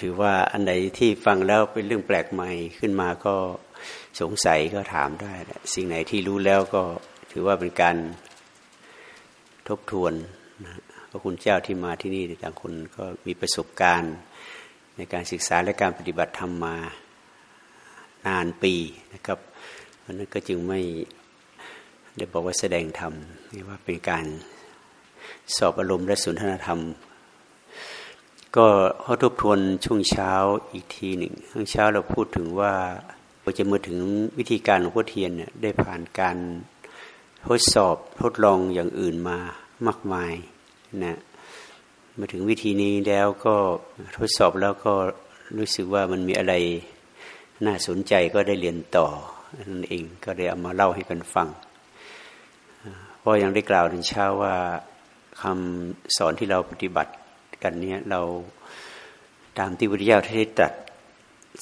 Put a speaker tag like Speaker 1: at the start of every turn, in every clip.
Speaker 1: ถือว่าอันไหนที่ฟังแล้วเป็นเรื่องแปลกใหม่ขึ้นมาก็สงสัยก็ถามได้ สิ่งไหนที่รู้แล้วก็ถือว่าเป็นการทบทวนนะพระคุณเจ้าที่มาที่นี่ต่างคนก็มีประสบการณ์ในการศึกษาและการปฏิบัติธรรมมานานปีนะครับเพราะนั้นก็จึงไม่ได้บอกว่าแสดงธรรมนี่ว่าเป็นการสอบอารมณ์และสุนทรธรรม ก็ขาทบทวนช่วงเช้าอีกทีหนึ่งช่วงเช้าเราพูดถึงว่าเราจะมาถึงวิธีการของพุทเทียนเนี่ยได้ผ่านการทดสอบทดลองอย่างอื่นมามากมายนะมาถึงวิธีนี้แล้วก็ทดสอบแล้วก็รู้สึกว่ามันมีอะไรน่าสนใจก็ได้เรียนต่อนั่นเองก็ได้เอามาเล่าให้กันฟังเพราะยังได้กล่าวถึงเช้าว่าคำสอนที่เราปฏิบัติ กันเนี้ยเราตามที่พุทธเจ้าได้ตรัส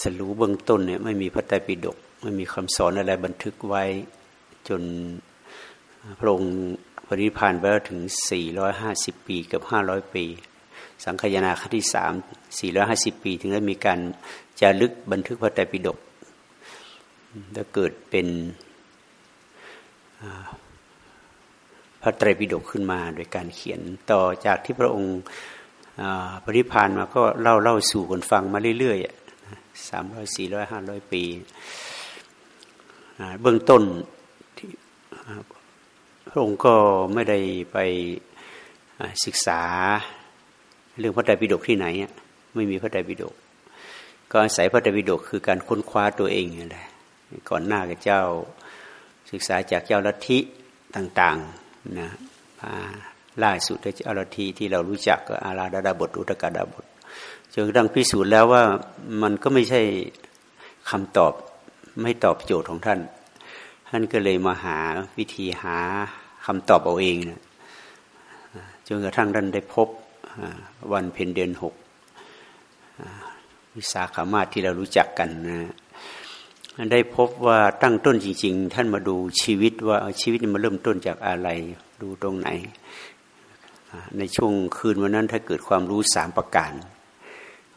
Speaker 1: สรู้เบื้องต้นเนี่ยไม่มีพระไตรปิฎกไม่มีคำสอนอะไรบันทึกไว้จนพระองค์ปริพันธ์ไปแล้วถึง 450 ปีกับ 500 ปี สังขยาครั้งที่สาม450 ปี ถึงได้มีการจารึกบันทึกพระไตรปิฎกแล้วเกิดเป็นพระไตรปิฎกขึ้นมาโดยการเขียนต่อจากที่พระองค์ ปริพานมาก็เล่าเล่าสู่คนฟังมาเรื่อยๆสามร้อยสี่ร้อยห้าร้อยปีเบื้องต้นพระองค์ก็ไม่ได้ไปศึกษาเรื่องพระไตรปิฎกที่ไหนไม่มีพระไตรปิฎกก็อาศัยพระไตรปิฎกคือการค้นคว้าตัวเองนี่แหละก่อนหน้ากับเจ้าศึกษาจากเจ้าลัทธิต่างๆนะ ล่าสุดเจ้าลัทธิที่เรารู้จักก็อาราดาดาบทอุตกาดาบทจนกระทั่งพิสูจน์แล้วว่ามันก็ไม่ใช่คำตอบไม่ตอบโจทย์ของท่าน ท่านก็เลยมาหาวิธีหาคำตอบเอาเองนะจนกระทั่งท่านได้พบวันเพ็ญเดือนหกวิสาขามาที่เรารู้จักกันนะได้พบว่าตั้งต้นจริง ๆ ท่านมาดูชีวิตว่าชีวิตมันเริ่มต้นจากอะไร ดูตรงไหน ในช่วงคืนวันนั้นถ้าเกิดความรู้สามประการ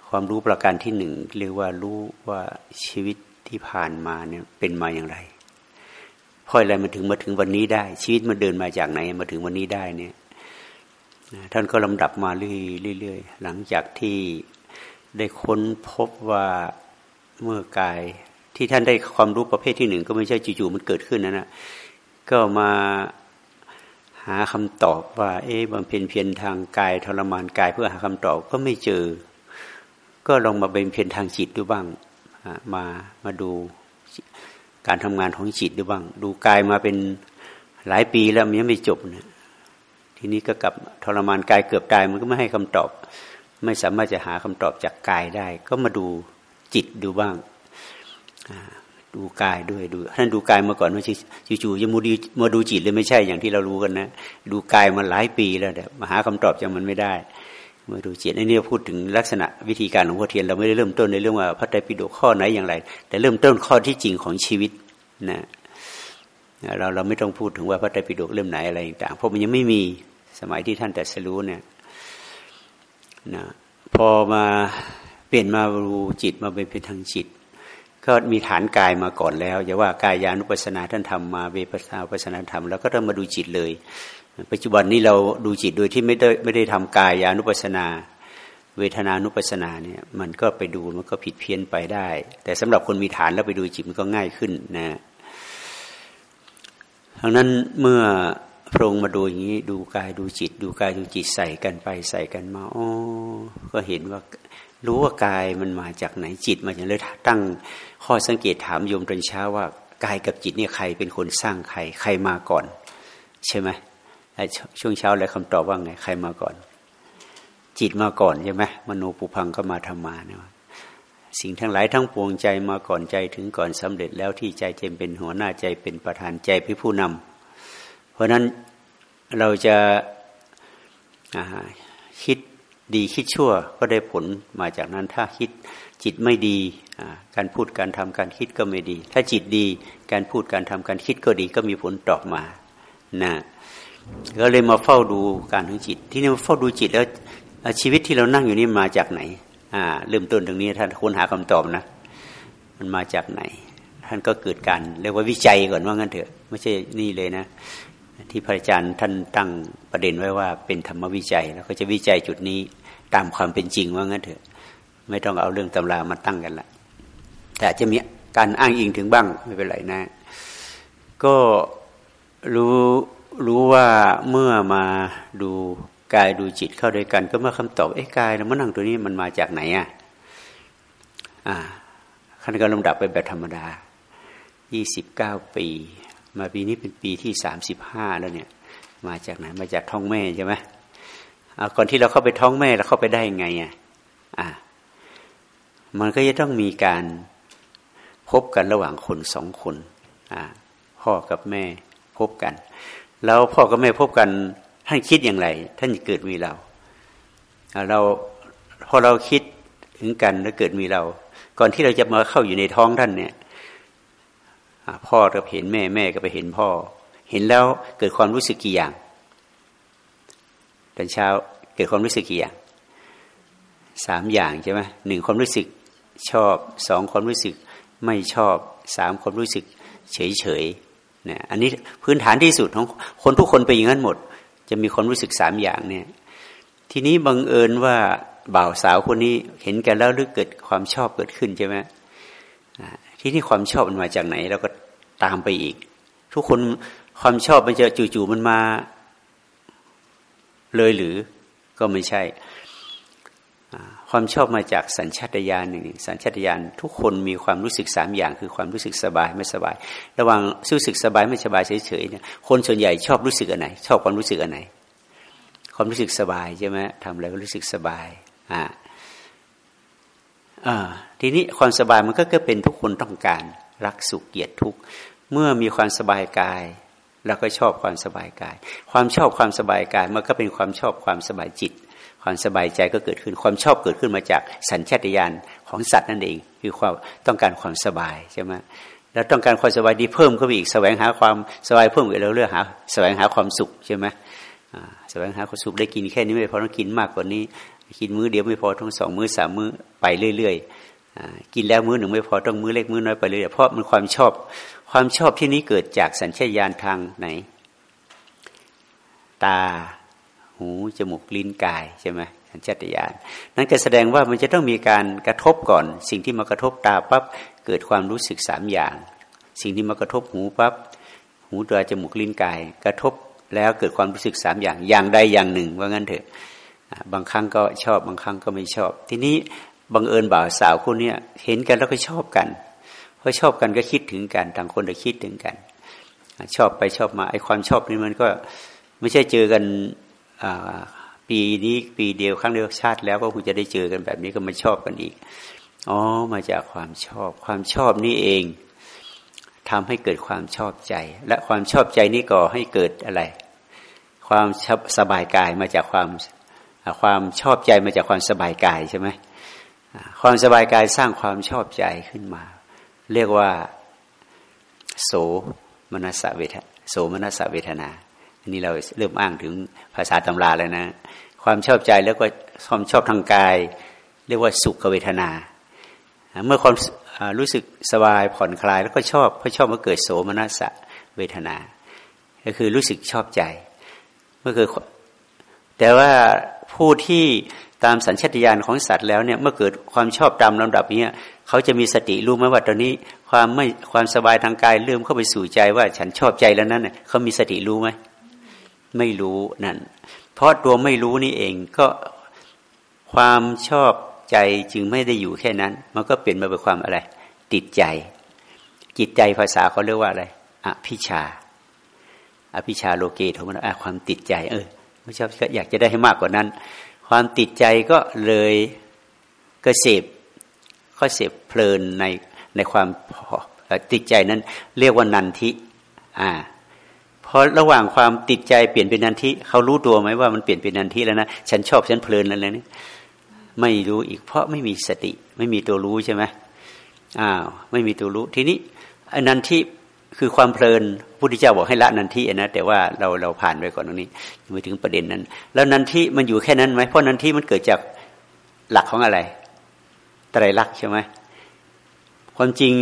Speaker 1: ความรู้ประการที่หนึ่งเรียกว่ารู้ว่าชีวิตที่ผ่านมาเนี่ยเป็นมาอย่างไรพราะอะไรมันถึงมาถึงวันนี้ได้ ชีวิตมันเดินมาจากไหนมาถึงวันนี้ได้เนี่ยท่านก็ลำดับมาเรื่อยๆหลังจากที่ได้ค้นพบว่าเมื่อกายที่ท่านได้ความรู้ประเภทที่หนึ่งก็ไม่ใช่จู่ๆมันเกิดขึ้นนะนะก็มาาคำตอบว่า เอ๊ะบำเพ็ญเพียรทางกายทรมานกายเพื่อหาคำตอบก็ไม่เจอ ก็ลองมาเป็นเพียรทางจิตดูบ้างมามาดูการทำงานของจิตดูบ้าง ดูกายมาเป็นหลายปีแล้วมันยังไม่จบนะทีนี้ก็กลับทรมานกายเกือบตายมันก็ไม่ให้คำตอบ ไม่สามารถจะหาคำตอบจากกายได้ ก็มาดูจิตดูบ้าง ดูกายด้วยดูท่านดูกายมาก่อนไม่ใช่จู่ๆจะมาดูมาดูจิตเลยไม่ใช่อย่างที่เรารู้กันนะดูกายมาหลายปีแล้วแต่มาหาคำตอบจากมันไม่ได้มาดูจิตนนี้พูดถึงลักษณะวิธีการของพ่อเทียนเราไม่ได้เริ่มต้นในเรื่องว่าพระไตรปิฎกข้อไหนอย่างไร แต่เริ่มต้นข้อที่จริงของชีวิตนะเราเราไม่ต้องพูดถึงว่าพระไตรปิฎกเล่มไหนอะไรต่างเพราะมันยังไม่มีสมัยที่ท่านแต่สรู้เนี่ยนะพอมาเปลี่ยนมาดูจิตมาเป็นทางจิต ก็มีฐานกายมาก่อนแล้วอย่าว่ากายานุปัสนาท่านทำมาเวปัสนาปัสนาธรรมแล้วก็ต้องมาดูจิตเลย ปัจจุบันนี้เราดูจิตโดยที่ไม่ได้ไม่ได้ทำกายานุปัสนา เวทนานุปัสนาเนี่ยมันก็ไปดูมันก็ผิดเพี้ยนไปได้ แต่สำหรับคนมีฐานแล้วไปดูจิตมันก็ง่ายขึ้นนะดังนั้นเมื่อพระองค์มาดูอย่างนี้ดูกายดูจิต ดูกายดูจิตใส่กันไปใส่กันมาอ๋อก็เห็นว่า รู้ว่ากายมันมาจากไหนจิตมาจากเลยตั้งข้อสังเกตถามโยมตอนเช้าว่ากายกับจิตเนี่ยใครเป็นคนสร้างใคร ใครมาก่อน ใช่ไหมช่วงเช้าเลยคำตอบว่าไง ใครมาก่อน จิตมาก่อนใช่ไหมมโนปุพังก็มาทำมาเนี่ยสิ่งทั้งหลายทั้งปวงใจมาก่อนใจถึงก่อนสำเร็จแล้วที่ใจเจมเป็นหัวหน้าใจเป็นประธานใจเป็นผู้นำเพราะนั้นเราจะคิด ดีคิดชั่วก็ได้ผลมาจากนั้นถ้าคิดจิตไม่ดีการพูดการทำการคิดก็ไม่ดี ถ้าจิตดีการพูดการทำการคิดก็ดีก็มีผลตอบมานะก็เลยมาเฝ้าดูการของจิต ที่นี่มาเฝ้าดูจิตแล้วชีวิตที่เรานั่งอยู่นี่มาจากไหนอ่าเริ่มต้นตรงนี้ท่านค้นหาคำตอบนะ มันมาจากไหน ท่านก็เกิดการเรียกว่าวิจัยก่อนว่างั้นเถอะ ไม่ใช่นี่เลยนะ ที่พระอาจารย์ท่านตั้งประเด็นไว้ว่าเป็นธรรมวิจัย แล้วก็จะวิจัยจุดนี้ ตามความเป็นจริงว่างั้นเถอะ ไม่ต้องเอาเรื่องตำรามาตั้งกันละแต่จะมีการอ้างอิงถึงบ้างไม่เป็นไรนะ ก็รู้รู้ว่าเมื่อมาดูกายดูจิตเข้าด้วยกัน ก็มื่อคำตอบไอ้กายแล้วมันนั่งตัวนี้มันมาจากไหนอะอ่าขั้นการลำดับไปแบบธรรมดายี่สิบเก้าปี มาปีนี้เป็นปีที่สามสิบห้าแล้วเนี่ย มาจากไหนมาจากท้องแม่ใช่ไหม ก่อนที่เราเข้าไปท้องแม่เราเข้าไปได้ยังไงอะอ่ามันก็จะต้องมีการพบกันระหว่างคนสองคนอ่าพ่อกับแม่พบกัน แล้วพ่อกับแม่พบกันท่านคิดอย่างไร ท่านเกิดมีเราเราพอเราคิดถึงกันแล้วเกิดมีเรา ก่อนที่เราจะมาเข้าอยู่ในท้องท่านเนี่ยพ่อก็เห็นแม่แม่ก็ไปเห็นพ่อ เห็นแล้วเกิดความรู้สึกกี่อย่าง อนเช้าเกิดความรู้สึกกี่อย่างสามอย่างใช่ไหมหนึ่งความรู้สึกชอบสองความรู้สึกไม่ชอบสามความรู้สึกเฉยเฉยเนี่ยอันนี้พื้นฐานที่สุดของคนทุกคนไปอย่างนั้นหมด จะมีความรู้สึกสามอย่างเนี่ย ทีนี้บังเอิญว่าบ่าวสาวคนนี้เห็นกันแล้วหรือเกิดความชอบเกิดขึ้นใช่ไหมที่นี่ความชอบมันมาจากไหนเราก็ตามไปอีก ทุกคนความชอบมันจะจู่ๆมันมา เลยหรือก็ไม่ใช่ ความชอบมาจากสัญชาตญาณหนึ่งสัญชาตญาณทุกคนมีความรู้สึกสามอย่างคือความรู้สึกสบายไม่สบาย ระหว่างรู้สึกสบายไม่สบายเฉยๆเนี่ยคนส่วนใหญ่ชอบรู้สึกอันไหน ชอบความรู้สึกอันไหน ความรู้สึกสบายใช่ไหมทำอะไรก็รู้สึกสบายอ่าอ่าทีนี้ความสบายมันก็เป็นทุกคนต้องการรักสุขเกียรติทุกเมื่อมีความสบายกาย เราก็ชอบความสบายกาย ความชอบความสบายกายมันก็เป็นความชอบความสบายจิต ความสบายใจก็เกิดขึ้น ความชอบเกิดขึ้นมาจากสัญชาตญาณของสัตว์นั่นเอง คือความต้องการความสบายใช่ไหมแล้วต้องการความสบายดีเพิ่มเข้าไปอีกแสวงหาความสบายเพิ่มอีกแล้วเรื่องหาแสวงหาความสุขใช่ไหมแสวงหาความสุขได้กินแค่นี้ไม่พอต้องกินมากกว่านี้ กินมื้อเดียวไม่พอต้องสองมื้อสามมื้อไปเรื่อยๆกินแล้วมื้อหนึ่งไม่พอต้องมื้อเล็กมื้อน้อยไปเรื่อยเพราะมันความชอบ ความชอบที่นี้เกิดจากสัญชาตญาณทางไหน ตา หู จมูก ลิ้น กาย ใช่ไหมสัญชาตญาณ นั้นก็แสดงว่ามันจะต้องมีการกระทบก่อน สิ่งที่มากระทบตาปั๊บ เกิดความรู้สึกสามอย่าง สิ่งที่มากระทบหูปั๊บ หูตัวจมูก ลิ้น กาย กระทบแล้วเกิดความรู้สึกสามอย่าง อย่างใดอย่างหนึ่ง ว่างั้นเถอะ บางครั้งก็ชอบ บางครั้งก็ไม่ชอบ ทีนี้บังเอิญบ่าวสาวคนนี้เห็นกันแล้วก็ชอบกัน พอชอบกันก็คิดถึงกัน ต่างคนก็คิดถึงกัน ชอบไปชอบมาไอ้ความชอบนี้มันก็ไม่ใช่เจอกันปีนี้ปีเดียวครั้งเดียวชาติแล้วก็คงจะได้เจอกันแบบนี้ก็มาชอบกันอีกอ๋อมาจากความชอบ ความชอบนี่เองทำให้เกิดความชอบใจ และความชอบใจนี่ก่อให้เกิดอะไร ความสบายกายมาจากความความชอบใจมาจากความสบายกายใช่ไหมความสบายกายสร้างความชอบใจขึ้นมา เรียกว่า โสมนัสเวทโสมนัสเวทนา อันนี้เราเริ่มอ้างถึงภาษาตำราแล้วนะ ความชอบใจแล้วก็ความชอบทางกาย เรียกว่าสุขเวทนา เมื่อความรู้สึกสบายผ่อนคลายแล้วก็ชอบพราะชอบมาเกิดโสมนัสเวทนา ก็คือรู้สึกชอบใจเมื่อเกิดแต่ว่าผู้ที่ตามสัญชาตญาณของสัตว์แล้วเนี่ยเมื่อเกิดความชอบตามลำดับนี้ เขาจะมีสติรู้ไหมว่าตอนนี้ความไม่ความสบายทางกายเริ่มเข้าไปสู่ใจว่าฉันชอบใจแล้วนั้นเขามีสติรู้ไหมไม่รู้นั่น เพราะตัวไม่รู้นี่เองก็ความชอบใจจึงไม่ได้อยู่แค่นั้น มันก็เปลี่ยนมาเป็นความอะไร ติดใจ จิตใจภาษาเขาเรียกว่าอะไรอภิชา อภิชาโลเกตของมันความติดใจ เออไม่ชอบก็อยากจะได้ให้มากกว่านั้น ความติดใจก็เลยก็เสพ ก็เสพเพลินในในความติดใจนั้น เรียกว่านันทิอ่าพราะระหว่างความติดใจเปลี่ยนเป็นนันทิเขารู้ตัวไหมว่ามันเปลี่ยนเป็นนันทิแล้วนะฉันชอบฉันเพลินอะไรนี่ไม่รู้อีก เพราะไม่มีสติ ไม่มีตัวรู้ใช่ไหมอ้าวไม่มีตัวรู้ทีนี้นันทิคือความเพลินพุทธเจ้าบอกให้ละนันทินะแต่ว่าเราเราผ่านไปก่อนตรงนี้มาถึงประเด็นนั้น แล้วนันทิมันอยู่แค่นั้นไหมเพราะนันทิมันเกิดจากหลักของอะไร ไตรลักษณ์ใช่ไหมความจริง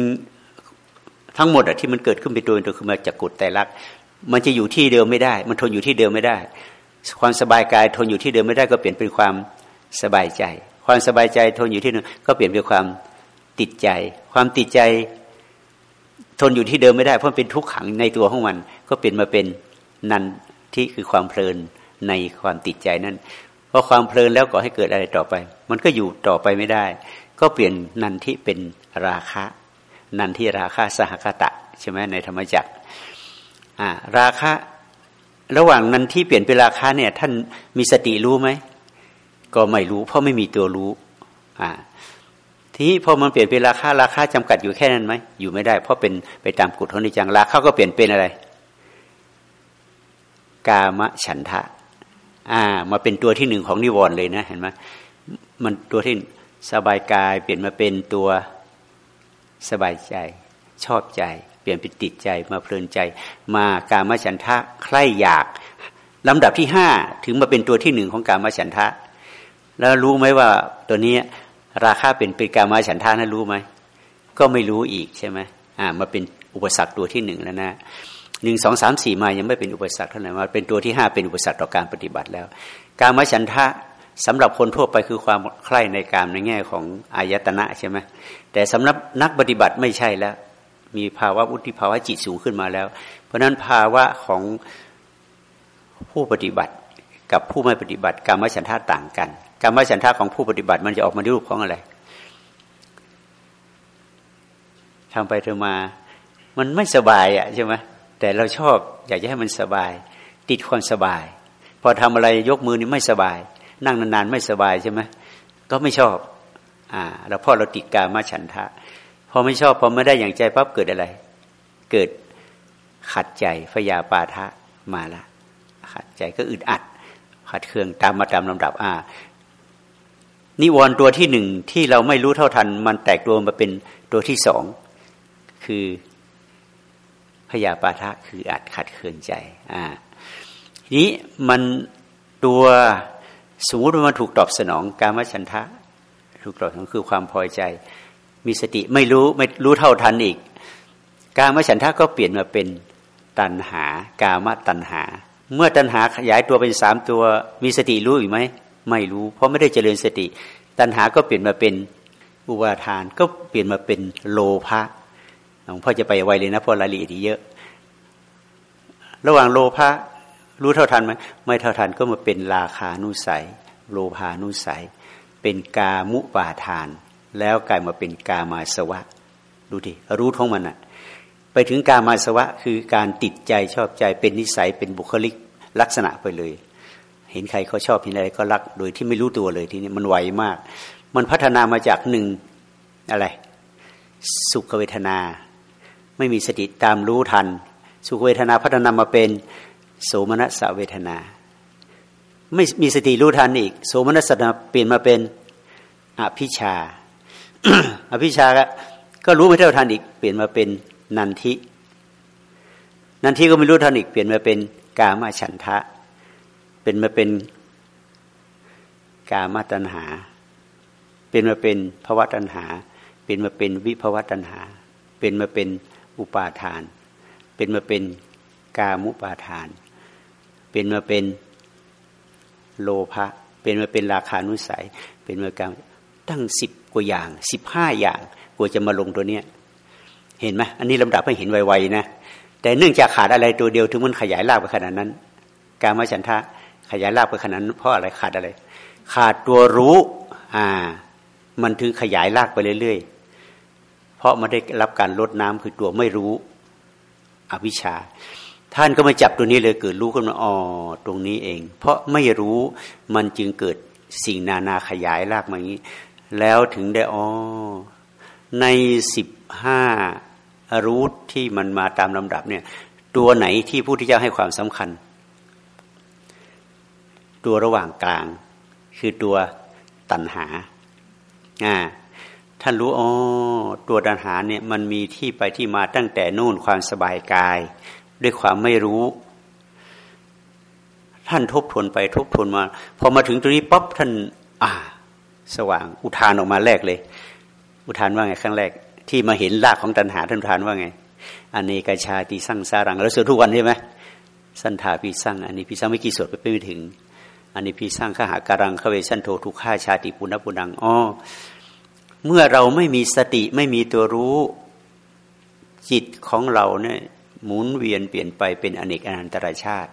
Speaker 1: ทั้งหมดอะที่มันเกิดขึ้นเป็นตัวเป็นตัวคือมาจากกฎไตรลักษณ์มันจะอยู่ที่เดิมไม่ได้ มันทนอยู่ที่เดิมไม่ได้ ความสบายกายทนอยู่ที่เดิมไม่ได้ก็เปลี่ยนเป็นความสบายใจ ความสบายใจทนอยู่ที่นึงก็เปลี่ยนเป็นความติดใจ ความติดใจ ทนอยู่ที่เดิมไม่ได้เพราะเป็นทุกขังในตัวของมัน ก็เปลี่ยนมาเป็นนันที่คือความเพลินในความติดใจนั้นเพอความเพลินแล้วก็ให้เกิดอะไรต่อไป มันก็อยู่ต่อไปไม่ได้ ก็เปลี่ยนนันที่เป็นราคะ นันที่ราคะสหคตะใช่ไหมในธรรมจักรราคะ ระหว่างนันที่เปลี่ยนเป็นราคะเนี่ยท่านมีสติรู้ไหมก็ไม่รู้ เพราะไม่มีตัวรู้อ่าทีนี้พอมันเปลี่ยนเป็นราคาราคาจำกัดอยู่แค่นั้นไหมอยู่ไม่ได้ เพราะเป็นไปตามกฎของนิจังราคาก็เปลี่ยนเป็นอะไร กามฉันทะ อ่า มาเป็นตัวที่หนึ่งของนิวรณ์เลยนะ เห็นไหมมันตัวที่ สบายกายเปลี่ยนมาเป็นตัวสบายใจ ชอบใจ เปลี่ยนเป็นติดใจมาเพลินใจ มากามฉันทะใคร่อยากลำดับที่ห้าถึงมาเป็นตัวที่หนึ่งของกามฉันทะ แล้วรู้ไหมว่าตัวนี้ราคาเป็นเป็นการมาฉันทานะรู้ไหมก็ไม่รู้อีกใช่ไหมอ่ามาเป็นอุปสรรคตัวที่หนึ่งแล้วนะหนึ่งสองสามสี่มายังไม่เป็นอุปสรรคเท่าไหร่มาเป็นตัวที่ห้าเป็นอุปสรรคต่อการปฏิบัติแล้ว การมาฉันทะ สำหรับคนทั่วไปคือความใคร่ในการในแง่ของอายตนะใช่ไหมแต่สำหรับนักปฏิบัติไม่ใช่แล้ว มีภาวะวุฒิภาวะจิตสูงขึ้นมาแล้ว เพราะนั้นภาวะของผู้ปฏิบัติกับผู้ไม่ปฏิบัติการมฉันทะต่างกันการมฉันทะของผู้ปฏิบัติมันจะออกมาในรูปของอะไรทำไปเธอมา มันไม่สบายอะใช่ไหมแต่เราชอบอยากจะให้มันสบาย ติดความสบาย พอทำอะไรยกมือนี่ไม่สบาย นั่งนานๆไม่สบายใช่ไหมก็ไม่ชอบ อ่าแล้วพอเราติดการมาฉันทะพอไม่ชอบพอไม่ได้อย่างใจปั๊บเกิดอะไร เกิดขัดใจพยาปาทะมาละ ขัดใจก็อึดอัด ขัดเคืองตามมาตามลำดับ อ่า นิวรณ์ตัวที่หนึ่งที่เราไม่รู้เท่าทัน มันแตกตัวมาเป็นตัวที่สองคือพยาปาทะคืออัดขัดเคืองใจ อ่า นี้มันตัว สมมติว่ามันถูกตอบสนองการมฉันทะ ถูกตอบสนองคือความพอใจ มีสติไม่รู้ไม่รู้เท่าทันอีก การมฉันทะก็เปลี่ยนมาเป็นตัณหา กามตัณหา เมื่อตัณหาขยายตัวเป็นสามตัว มีสติรู้อีกไหมไม่รู้ เพราะไม่ได้เจริญสติ ตัณหาก็เปลี่ยนมาเป็นอุปาทานก็เปลี่ยนมาเป็นโลภะหลวงพ่อจะไปไวเลยนะเพราะรายละเอียดเยอะ ระหว่างโลภะ รู้เท่าทันไหมไม่เท่าทันก็มาเป็นราคานุสัย โลภานุสัย เป็นกามุปาทาน แล้วกลายมาเป็นกามาสวะ ดูดิรู้ท้องมันอะไปถึงกามาสวะคือการติดใจชอบใจเป็นนิสัยเป็นบุคลิกลักษณะไปเลย เห็นใครเขาชอบเห็นอะไรก็รักโดยที่ไม่รู้ตัวเลยทีนี้มันไวมาก มันพัฒนามาจากหนึ่งอะไร สุขเวทนา ไม่มีสติตามรู้ทัน สุขเวทนาพัฒนามาเป็น โสมนัสเวทนา ไม่มีสติรู้ทันอีก โสมนัสนาเปลี่ยนมาเป็นอภิชาอภิชาก็รู้ไม่เท่าทันอีก เปลี่ยนมาเป็นนันทินันทิก็ไม่รู้ทันอีก เปลี่ยนมาเป็นกามาฉันทะ เป็นมาเป็นกามาตัญหา เป็นมาเป็นภวะตัญหา เป็นมาเป็นวิภวะตัญหา เป็นมาเป็นอุปาทาน เป็นมาเป็นกามุปาทาน เป็นมาเป็นโลภะเป็นมาเป็นราคานุสัย เป็นมาการตั้งสิบกว่าอย่างสิบห้าอย่างกว่าจะมาลงตัวเนี้ย เห็นไหมอันนี้ลำดับให้เห็นไวๆนะแต่เนื่องจากขาดอะไรตัวเดียวถึงมันขยายลากไปขนาดนั้น การมาฉันทะขยายลากไปขนาดนั้นเพราะอะไรขาดอะไร ขาดตัวรู้ อ่า มันถึงขยายลากไปเรื่อยๆเพราะมันได้รับการลดน้ำคือตัวไม่รู้ อวิชชา ท่านก็มาจับตัวนี้เลยเกิดรู้ขึ้นมาอ๋อตรงนี้เอง เพราะไม่รู้มันจึงเกิดสิ่งนานาขยายลากมาอย่างนี้ แล้วถึงได้อ๋อในสิบห้ารู้ที่มันมาตามลำดับเนี่ย ตัวไหนที่ผู้ที่เจ้าให้ความสำคัญ ตัวระหว่างกลาง คือตัวตัณหาอ่าท่านรู้อ๋อตัวตัณหาเนี่ยมันมีที่ไปที่มาตั้งแต่นู่นความสบายกาย ด้วยความไม่รู้ ท่านทบทวนไปทบทวนมา พอมาถึงตรงนี้ปั๊บท่าน อ่า สว่าง อุทานออกมาแรกเลย อุทานว่าไงครั้งแรก ที่มาเห็นรากของตัณหาท่านอุทานว่าไงอเนกชาติสั่งสารังแล้วสวดทุกวันใช่ไหมสันทาพิสั่งอันนี้พิสั่งไม่กี่สวดไปไม่ถึงอันนี้พิสั่งข้าหาการังขเวชันโททุกข้าชาติปุณปุนังอ๋อเมื่อเราไม่มีสติไม่มีตัวรู้จิตของเราเนี่ย หมุนเวียนเปลี่ยนไปเป็นอเนกอนันตรชาติ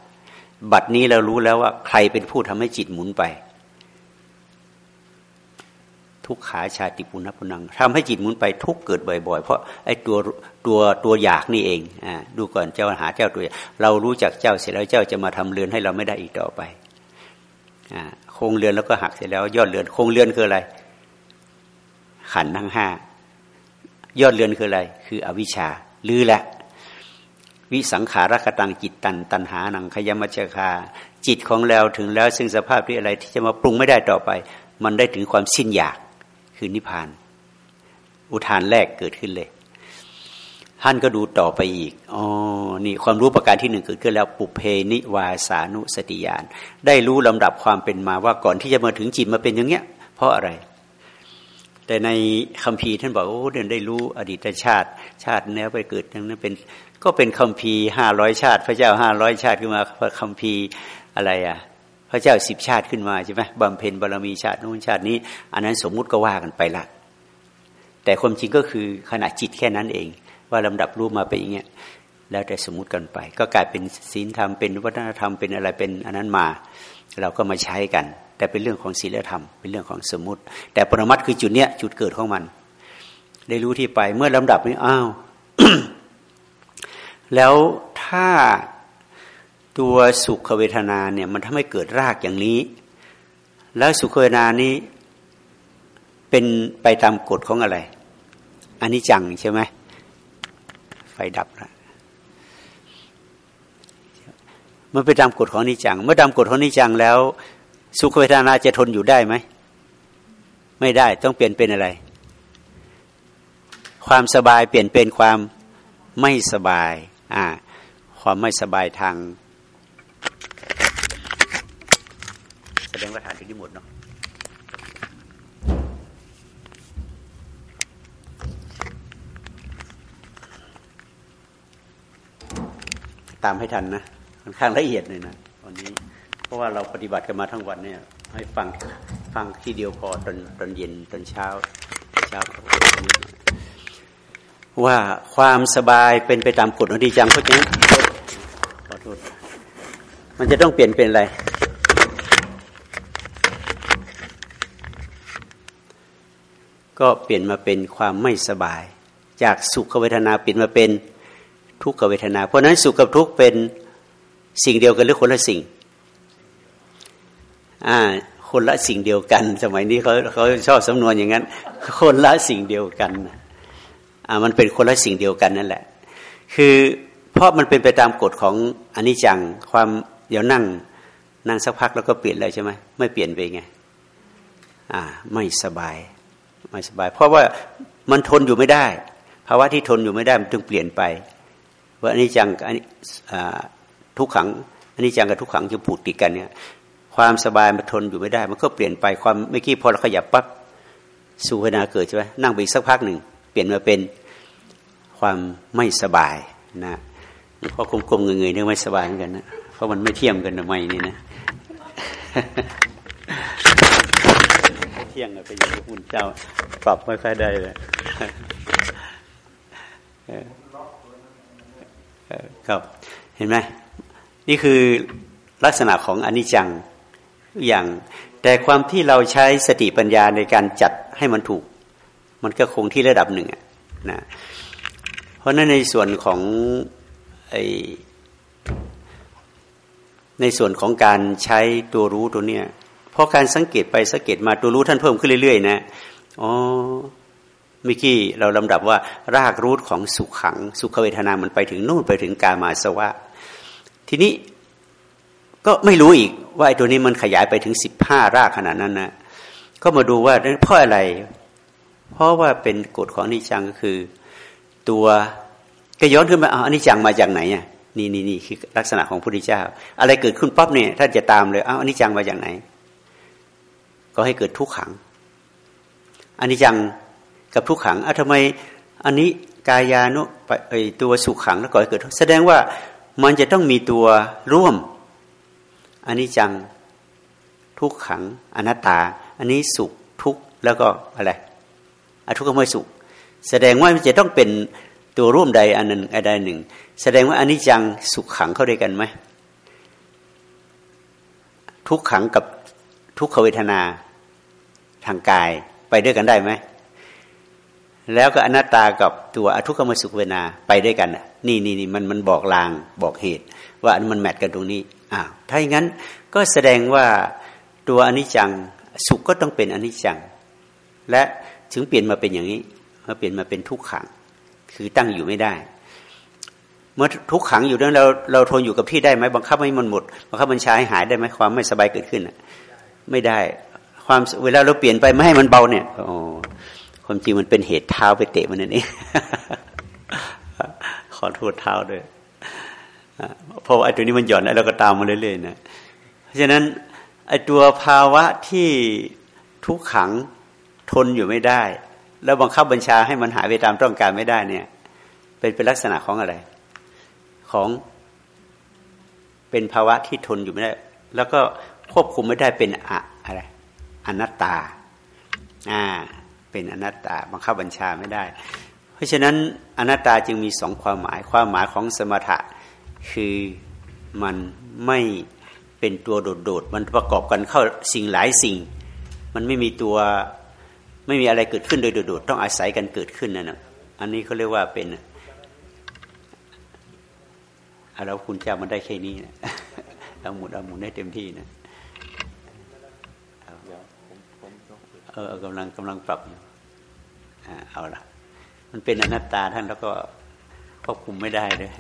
Speaker 1: บัดนี้เรารู้แล้วว่า ใครเป็นผู้ทำให้จิตหมุนไป ทุกขาชาติปุณณพุนังทำให้จิตหมุนไปทุกเกิดบ่อย ๆ เพราะไอ้ตัวตัวตัวอยากนี่เองอ่าดูก่อนเจ้าหาเจ้าตัวเรารู้จักเจ้าเสร็จแล้วเจ้าจะมาทำเรือนให้เราไม่ได้อีกต่อไปอ่าโครงเรือนแล้วก็หักเสร็จแล้ว ยอดเรือนโครงเรือนคืออะไร ขันทั้งห้ายอดเรือนคืออะไร คืออวิชชาลือแหละ วิสังขารกตังจิตตัน ตันหานังขยมัจคา จิตของเราถึงแล้วซึ่งสภาพที่อะไรที่จะมาปรุงไม่ได้ต่อไป มันได้ถึงความสิ้นอยากคือนิพพาน อุทานแรกเกิดขึ้นเลย ท่านก็ดูต่อไปอีกอ๋อนี่ความรู้ประการที่หนึ่งเกิดขึ้นแล้วปุเพนิวาสานุสติยาน ได้รู้ลำดับความเป็นมาว่าก่อนที่จะมาถึงจิตมาเป็นอย่างเงี้ย เพราะอะไรแต่ในคัมภีร์ท่านบอกโอ้เดินได้รู้อดีตชาติ ชาติแล้วไปเกิดทั้งนั้นเป็น ก็เป็นคัมภีร์ห้าร้อยชาติ พระเจ้าห้าร้อยชาติขึ้นมาคัมภีร์อะไรอะ พระเจ้าสิบชาติขึ้นมาใช่ไหมบำเพ็ญบารมีชาตินู้นชาตินี้ อันนั้นสมมุติก็ว่ากันไปละแต่ความจริงก็คือขณะจิตแค่นั้นเอง ว่าลำดับรู้มาเป็นอย่างเงี้ยแล้วแต่สมมติกันไป ก็กลายเป็นศีลธรรมเป็นวัฒนธรรมเป็นอะไรเป็นอันนั้นมา เราก็มาใช้กัน แต่เป็นเรื่องของศีลธรรม เป็นเรื่องของสมมติ แต่ปรมัตคือจุดเนี้ยจุดเกิดของมัน ได้รู้ที่ไปเมื่อลำดับนี้อ้าว แล้วถ้าตัวสุขเวทนาเนี่ยมันทำให้เกิดรากอย่างนี้ แล้วสุขเวทนานี้เป็นไปตามกฎของอะไรอันนี้จังใช่ไหมไฟดับแล้วมันไปตามกฎของนิจัง เมื่อตามกฎของนิจังแล้ว สุขเวทนาจะทนอยู่ได้ไหม ไม่ได้ต้องเปลี่ยนเป็นอะไร ความสบายเปลี่ยนเป็นความไม่สบาย อ่า ความไม่สบายทาง แสดงว่าฐานถึงที่หมดเนาะตามให้ทันนะค่อนข้างละเอียดเลยนะวันนี้ เพราะว่าเราปฏิบัติกันมาทั้งวันเนี่ย ให้ฟังฟังทีเดียวพอตอนตอนเย็นตอนเช้าเช้า ว่าความสบายเป็นไปตามกฎของดีจังเพราะฉะนั้นขอโทษมันจะต้องเปลี่ยนเป็นอะไร ก็เปลี่ยนมาเป็นความไม่สบาย จากสุขเวทนาเปลี่ยนมาเป็นทุกขเวทนา เพราะนั้นสุขกับทุกข์เป็นสิ่งเดียวกันหรือคนละสิ่ง อ่า คนละสิ่งเดียวกัน สมัยนี้เขาเขาชอบสำนวนอย่างนั้น คนละสิ่งเดียวกันอ่า มันเป็นคนละสิ่งเดียวกันนั่นแหละ คือเพราะมันเป็นไปตามกฎของอนิจจัง ความเดี๋ยวนั่งนั่งสักพักแล้วก็เปลี่ยนเลยใช่ไหมไม่เปลี่ยนไปไงอ่าไม่สบายไม่สบาย เพราะว่ามันทนอยู่ไม่ได้ภาวะที่ทนอยู่ไม่ได้มันจึงเปลี่ยนไปว่าอนิจจังอันทุกขังอนนี้จังกับทุกขังจะผูกติดกันเนี่ยความสบายมันทนอยู่ไม่ได้ มันก็เปลี่ยนไปความเมื่อกี้พอเราขยับปั๊บสุขนาเกิดใช่ไหมนั่งไปอีกสักพักหนึ่ง ปลี่ยนมาเป็นความไม่สบายนะเพราะกลมๆเงยๆเนี่ยไม่สบายเหมือนกันนะเพราะมันไม่เทียมกันทำไมนี่นะเที่ยงไปอยู่ที่คุณเจ้า ปรับไม่ค่อยได้เลยครับเห็นไหมนี่คือลักษณะของอนิจจังอย่าง แต่ความที่เราใช้สติปัญญาในการจัดให้มันถูก มันก็คงที่ระดับหนึ่งนะเพราะนั้นในส่วนของไอในส่วนของการใช้ตัวรู้ตัวเนี้ยเพราะการสังเกตไปสังเกตมาตัวรู้ท่านเพิ่มขึ้นเรื่อยๆ นะอ๋อเมื่อกี้เราลำดับว่ารากรูทของสุขขัง สุขเวทนามันไปถึงนู่นไปถึงกามาสวะ ทีนี้ก็ไม่รู้อีกว่าไอ้ตัวนี้มันขยายไปถึงสิบห้ารากขนาดนั้นนะก็มาดูว่าเพราะอะไร เพราะว่าเป็นกฎของนิจังก็คือ ตัวก็ย้อนขึ้นมาเอาอนิจังมาจากไหนอะนี่นี่นี่คือลักษณะของพระพุทธเจ้า อะไรเกิดขึ้นปั๊บเนี่ยท่านจะตามเลย เอาอนิจังมาจากไหน ก็ให้เกิดทุกขังอนิจังกับทุกขังอะทำไมอันนี้กายานุไอตัวสุขขังแล้วก่อให้เกิด แสดงว่ามันจะต้องมีตัวร่วมอันนี้จังทุกขังอนัตตา อันนี้สุขทุกข์แล้วก็อะไร อทุกขโมยสุข แสดงว่ามันจะต้องเป็นตัวร่วมใดอันหนึ่งใดหนึ่ง แสดงว่าอนนี้จังสุขขังเข้าด้วยกันไหมทุกขังกับทุกขเวทนาทางกายไปด้วยกันได้ไหมแล้วก็อนัตตากับตัวอทุกขมสุขเวนาไปด้วยกันนี่นี่นี่มันมันบอกลางบอกเหตุ ว่ามันแมทกันตรงนี้อ้าวถ้าอย่างนั้นก็แสดงว่าตัวอนิจจังสุขก็ต้องเป็นอนิจจัง และ ถึงเปลี่ยนมาเป็นอย่างนี้มาเปลี่ยนมาเป็นทุกขัง คือตั้งอยู่ไม่ได้ เมื่อทุกขังอยู่นั้นเราเราทนอยู่กับที่ได้ไหมบังคับให้มันหมดบังคับบัญชาให้หายได้ไหมความไม่สบายเกิดขึ้นไม่ได้ ความเวลาเราเปลี่ยนไปไม่ให้มันเบาเนี่ยโอ้ความจริงมันเป็นเหตุเท้าไปเตะมันนั่นเองขอโทษเท้าด้วยเพราะว่าไอ้ตัวนี้มันหย่อนแล้วก็ตามมาเรื่อยๆนะเพราะฉะนั้นไอ้ตัวภาวะที่ทุกขัง ทนอยู่ไม่ได้ แล้วบังคับบัญชาให้มันหายไปตามต้องการไม่ได้เนี่ย เป็นเป็นลักษณะของอะไร ของเป็นภาวะที่ทนอยู่ไม่ได้ แล้วก็ควบคุมไม่ได้เป็นอะอะไรอนัตตาอ่าเป็นอนัตตา บังคับบัญชาไม่ได้ เพราะฉะนั้นอนัตตาจึงมีสองความหมาย ความหมายของสมถะคือมันไม่เป็นตัวโดดๆ มันประกอบกันเข้าสิ่งหลายสิ่ง มันไม่มีตัว ไม่มีอะไรเกิดขึ้นโดยโดดๆต้องอาศัยกันเกิดขึ้นนั่นนะอันนี้เขาเรียกว่าเป็นแล้วคุณเจ้ามันได้แค่นี้นะเอาหมุนเอาหมุนได้เต็มที่นะเออกำลังกำลังปรับอยู่เอาละมันเป็นอนัตตาท่านแล้วก็ควบคุมไม่ได้เลย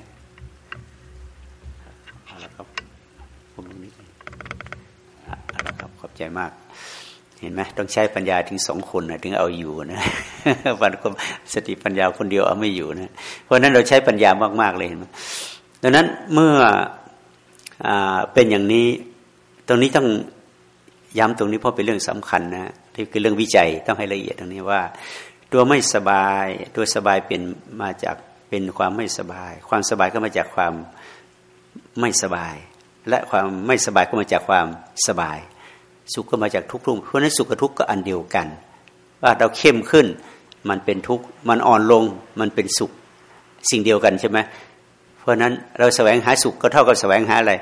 Speaker 1: เอาละครับผมตรงนี้เอาละครับขอบใจมาก เห็นไหมต้องใช้ปัญญาถึงสองคนนะถึงเอาอยู่นะวันคนสติปัญญาคนเดียวเอาไม่อยู่นะ เพราะนั้นเราใช้ปัญญามาก ๆ เลยเห็นไหมดังนั้นเมื่ออเป็นอย่างนี้ตรงนี้ต้องย้ำตรงนี้เพราะเป็นเรื่องสำคัญนะที่คือเรื่องวิจัยต้องให้ละเอียดตรงนี้ว่า ตัวไม่สบายตัวสบายเป็นมาจากเป็นความไม่สบาย ความสบายก็มาจากความไม่สบาย และความไม่สบายก็มาจากความสบาย สุขก็มาจากทุกข์ทุกเพราะนั้นสุขกับทุกข์ก็อันเดียวกัน ว่าเราเข้มขึ้น มันเป็นทุกข์มันอ่อนลง มันเป็นสุข สิ่งเดียวกันใช่ไหมเพราะนั้นเราแสวงหาสุขก็เท่ากับแสวงหาอะไร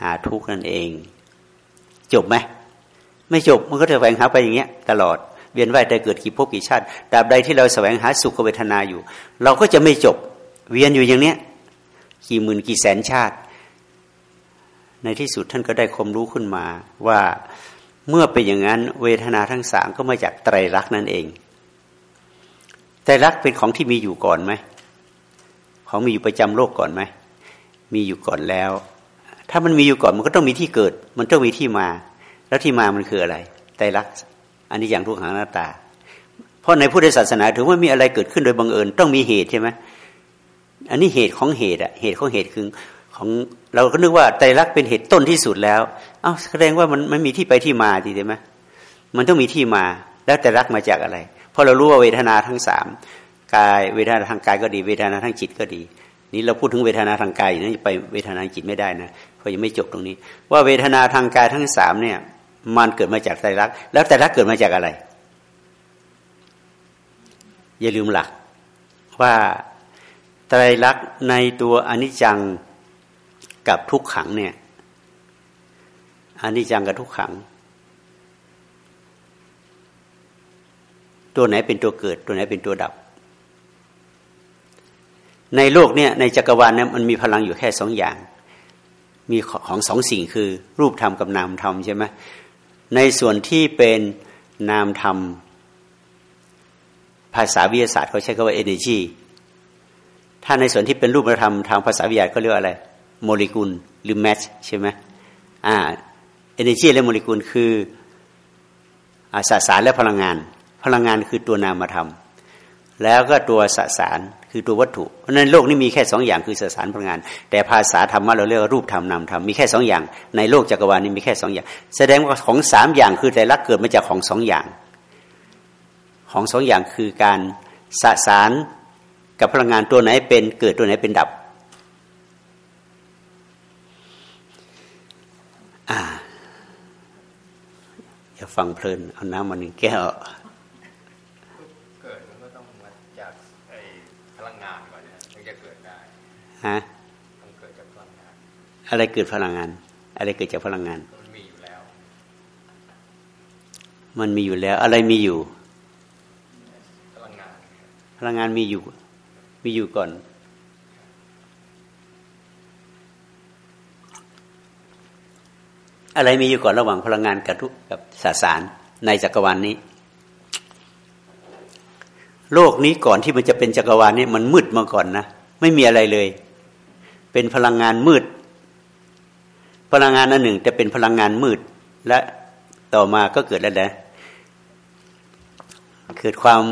Speaker 1: หาทุกข์นั่นเอง จบไหมไม่จบมันก็จะแสวงหาไปอย่างเงี้ย ตลอดเวียนว่ายแต่เกิดกี่ภพกี่ชาติตราบใดที่เราแสวงหาสุขเวทนาอยู่ เราก็จะไม่จบ เวียนอยู่อย่างเนี้ยกี่หมื่นกี่แสนชาติ ในที่สุดท่านก็ได้ความรู้ขึ้นมา ว่าเมื่อเป็นอย่างนั้นเวทนาทั้งสามก็มาจากไตรลักษณ์นั่นเองไตรลักษณ์เป็นของที่มีอยู่ก่อนไหมของมีอยู่ประจำโลกก่อนไหมมีอยู่ก่อนแล้ว ถ้ามันมีอยู่ก่อนมันก็ต้องมีที่เกิด มันต้องมีที่มา แล้วที่มามันคืออะไรไตรลักษณ์อันนี้อย่างทุกขังหน้าตา เพราะในพุทธศาสนาถือว่ามีอะไรเกิดขึ้นโดยบังเอิญต้องมีเหตุใช่ไหมอันนี้เหตุของเหตุอะเหตุของเหตุคือของ เราก็นึกว่าไตรลักษณ์เป็นเหตุต้นที่สุดแล้ว เอ้าแสดงว่ามันไม่มีที่ไปที่มาดีใช่ไหมมันต้องมีที่มา แล้วไตรลักษณ์มาจากอะไร เพราะเรารู้ว่าเวทนาทั้งสามกายเวทนาทางกายก็ดี เวทนาทางจิตก็ดี นี่เราพูดถึงเวทนาทางกายอยู่นะไปเวทนาจิตไม่ได้นะเพราะยังไม่จบตรงนี้ ว่าเวทนาทางกายทั้งสามเนี่ย มันเกิดมาจากไตรลักษณ์แล้วไตรลักษณ์เกิดมาจากอะไร อย่าลืมหลักว่าไตรลักษณ์ในตัวอนิจจัง กับทุกขังเนี่ยอนิจจังกับทุกขัง ตัวไหนเป็นตัวเกิด ตัวไหนเป็นตัวดับ ในโลกเนี่ยในจักรวาลเนี่ยมันมีพลังอยู่แค่สองอย่าง มีของสองสิ่งคือรูปธรรมกับนามธรรมใช่ไหมในส่วนที่เป็นนามธรรม ภาษาวิทยาศาสตร์เขาใช้คำว่า energy ถ้าในส่วนที่เป็นรูปธรรมทางภาษาวิทยาเขาเรียกว่าอะไร โมเลกุลหรือแมทใช่ไหมอ่า energy และโมเลกุลคือสสารและพลังงาน พลังงานคือตัวนามธรรม แล้วก็ตัวสสารคือตัววัตถุ เพราะนั้นโลกนี้มีแค่สองอย่างคือสสารพลังงาน แต่ภาษาธรรมะเราเรียกว่ารูปธรรมนามธรรมมีแค่สองอย่าง ในโลกจักรวาลนี้มีแค่สองอย่าง แสดงว่าของสามอย่างคือแต่ละเกิดมาจากของสองอย่าง ของสองอย่างคือการสสารกับพลังงานตัวไหนเป็นเกิดตัวไหนเป็นดับ อ่าอย่าฟังเพลิน เอาน้ำมาหนึ่งแก้ว
Speaker 2: เกิดมันก็ต้องมาจากไอ้พลังงานก่อนนะถึงจะเกิดได้
Speaker 1: ฮะ
Speaker 2: ต้องเกิดจากพลังงาน
Speaker 1: อะไรเกิดพลังงาน อะไรเกิดจากพลังงาน
Speaker 2: มันมีอยู่แล้ว
Speaker 1: มันมีอยู่แล้ว อะไรมีอยู่ พลังงานมีอยู่ มีอยู่ก่อน อะไรมีอยู่ก่อนระหว่างพลังงานกับทุกกับสสารในจักรวาลนนี้ โลกนี้ก่อนที่มันจะเป็นจักรวาลนี้มันมืดมาก่อนนะไม่มีอะไรเลย เป็นพลังงานมืด พลังงานอันหนึ่งจะเป็นพลังงานมืด และต่อมาก็เกิดอะไรนะเกิดความ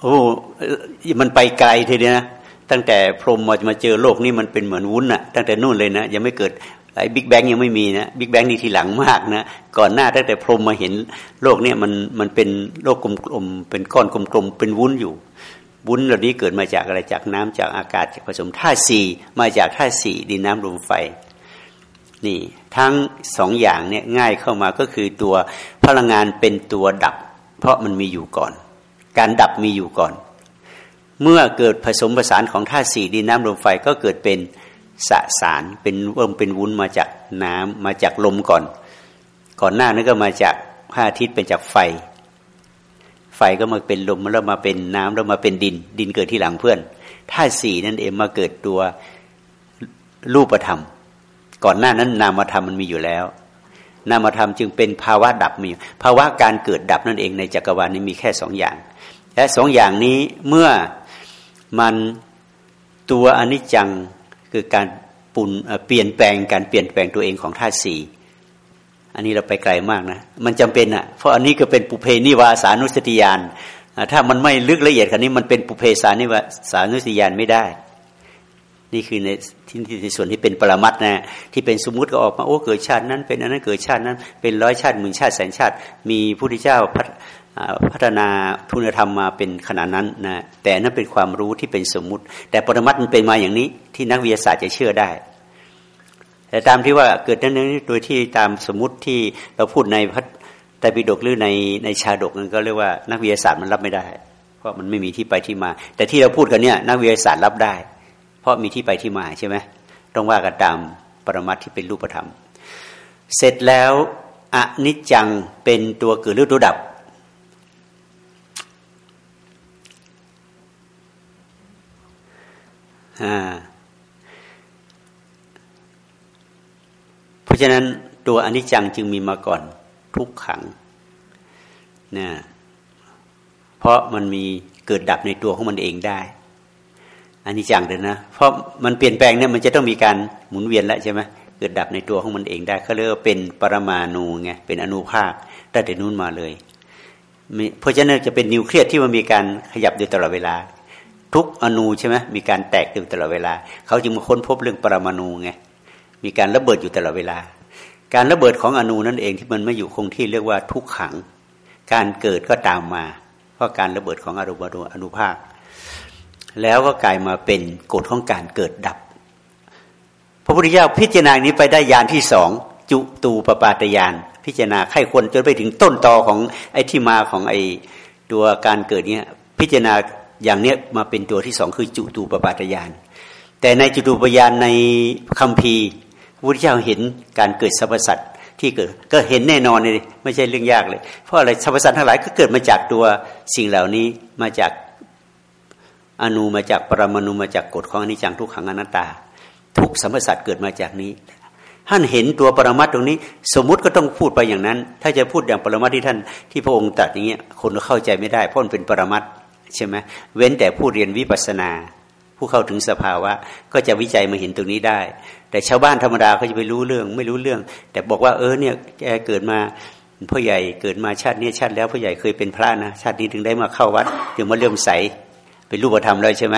Speaker 1: โอ้มันไปไกลทีเดียวนะตั้งแต่พรหมมามาเจอโลกนี้มันเป็นเหมือนวุ้นอะตั้งแต่นู่นเลยนะยังไม่เกิด ไอ้บิ๊กแบงยังไม่มีนะบิ๊กแบงนี่ทีหลังมากนะก่อนหน้าตั้งแต่พรมมาเห็นโลกเนี้มันมันเป็นโลกกลมๆเป็นก้อนกลมๆเป็นวุ้นอยู่วุ้นเหล่านี้เกิดมาจากอะไรจากน้ำจากอากาศจากผสมธาตุสี่มาจากธาตุสี่ดินน้ำลมไฟ นี่ทั้งสองอย่างเนี่ยง่ายเข้ามาก็คือตัวพลังงานเป็นตัวดับ เพราะมันมีอยู่ก่อน การดับมีอยู่ก่อน เมื่อเกิดผสมผสานของธาตุสี่ดินน้ำลมไฟก็เกิดเป็น สสารเป็นเริ่มเป็นวุ้นมาจากน้ำมาจากลมก่อน ก่อนหน้านั้นก็มาจากพระอาทิตย์เป็นจากไฟ ไฟก็มาเป็นลมแล้วมาเป็นน้ำแล้วมาเป็นดิน ดินเกิดที่หลังเพื่อนธาตุสี่นั่นเองมาเกิดตัวรูปธรรม ก่อนหน้านั้นนามธรรมมันมีอยู่แล้ว นามธรรมจึงเป็นภาวะดับมีภาวะการเกิดดับนั่นเองในจักรวาลนี้มีแค่สองอย่าง และสองอย่างนี้เมื่อมันตัวอนิจจัง คือการปุนเปลี่ยนแปลงการเปลี่ยนแปลงตัวเองของธาตุสี่อันนี้เราไปไกลมากนะ มันจำเป็นอะ เพราะอันนี้ก็เป็นปุเพนิวาสานุสติยานถ้ามันไม่ลึกละเอียดขนาดนี้มันเป็นปุเพสานิวาสานุสติยานไม่ได้ นี่คือในที่ในส่วนที่เป็นปรมัตนะที่เป็นสมมุติก็ออกมาโอ้เกิดชาตินั้น เป็นอันนั้นเกิดชาตินั้น เป็นร้อยชาติหมื่นชาติแสนชาติ มีพระพุทธเจ้า พัฒนาทุนธรรมมาเป็นขนาดนั้นนะแต่นั่นเป็นความรู้ที่เป็นสมมุติ แต่ปรมัตมันเป็นมาอย่างนี้ที่นักวิทยาศาสตร์จะเชื่อได้ แต่ตามที่ว่าเกิดนั้นนี้โดยที่ตามสมมุติที่เราพูดในพระไตรปิฎกหรือในในชาดกนั้นก็เรียกว่านักวิทยาศาสตร์มันรับไม่ได้ เพราะมันไม่มีที่ไปที่มา แต่ที่เราพูดกันเนี่ยนักวิทยาศาสตร์รับได้ เพราะมีที่ไปที่มาใช่ไหมต้องว่ากันตามปรมัตที่เป็นรูปธรรม เสร็จแล้วอนิจจังเป็นตัวเกิดหรือตัวดับ เพราะฉะนั้นตัวอนิจจังจึงมีมาก่อนทุกขังนะเพราะมันมีเกิดดับในตัวของมันเองได้อันนี้จังเลยนะ เพราะมันเปลี่ยนแปลงเนี่ยมันจะต้องมีการหมุนเวียนแล้วใช่ไหมเกิดดับในตัวของมันเองได้เขาเรียกว่าเป็นปรมาณูไงเป็นอนุภาคตั้งแต่นู้นมาเลย เพราะฉะนั้นจะเป็นนิวเคลียสที่มันมีการขยับอยู่ตลอดเวลา ทุกอนูใช่ไหมมีการแตกอยู่ตลอดเวลา เขาจึงมาค้นพบเรื่องปรมาณูไงมีการระเบิดอยู่ตลอดเวลา การระเบิดของอนูนั่นเองที่มันไม่อยู่คงที่เรียกว่าทุกขัง การเกิดก็ตามมา เพราะการระเบิดของอนุบาอนุภาค แล้วก็กลายมาเป็นกฎของการเกิดดับ พระพุทธเจ้าพิจารณานี้ไปได้ยานที่สองจุตูปปาตยาน พิจารณาไข้ควรจนไปถึงต้นตอของไอ้ที่มาของไอ้ตัวการเกิดเนี้ยพิจารณา อย่างเนี้ยมาเป็นตัวที่สองคือจุตูปปาตยานแต่ในจุตูปยานในคัมภีร์พระพุทธเจ้าเห็นการเกิดสรรพสัตว์ที่เกิดก็เห็นแน่นอนเลยไม่ใช่เรื่องยากเลย เพราะอะไรสรรพสัตว์ทั้งหลายก็เกิดมาจากตัวสิ่งเหล่านี้มาจากอนุมาจากปรมาณูมาจากกฎของอนิจจังทุกขังอนัตตา ทุกสรรพสัตว์เกิดมาจากนี้ท่านเห็นตัวปรมัตตรงนี้ สมมุติก็ต้องพูดไปอย่างนั้น ถ้าจะพูดอย่างปรมัตที่ท่านที่พระองค์ตรัสอย่างเงี้ยคนเข้าใจไม่ได้เพราะมันเป็นปรมัต ใช่ไหมเว้นแต่ผู้เรียนวิปัสนา ผู้เข้าถึงสภาวะ ก็จะวิจัยมาเห็นตรงนี้ได้ แต่ชาวบ้านธรรมดาเขาจะไปรู้เรื่อง ไม่รู้เรื่อง แต่บอกว่าเออเนี่ยแกเกิดมาพ่อใหญ่เกิดมาชาตินี้ชาติแล้วพ่อใหญ่เคยเป็นพระนะชาตินี้ถึงได้มาเข้าวัดถึงมาเริ่มใสเป็นรูปธรรมเลยใช่ไหม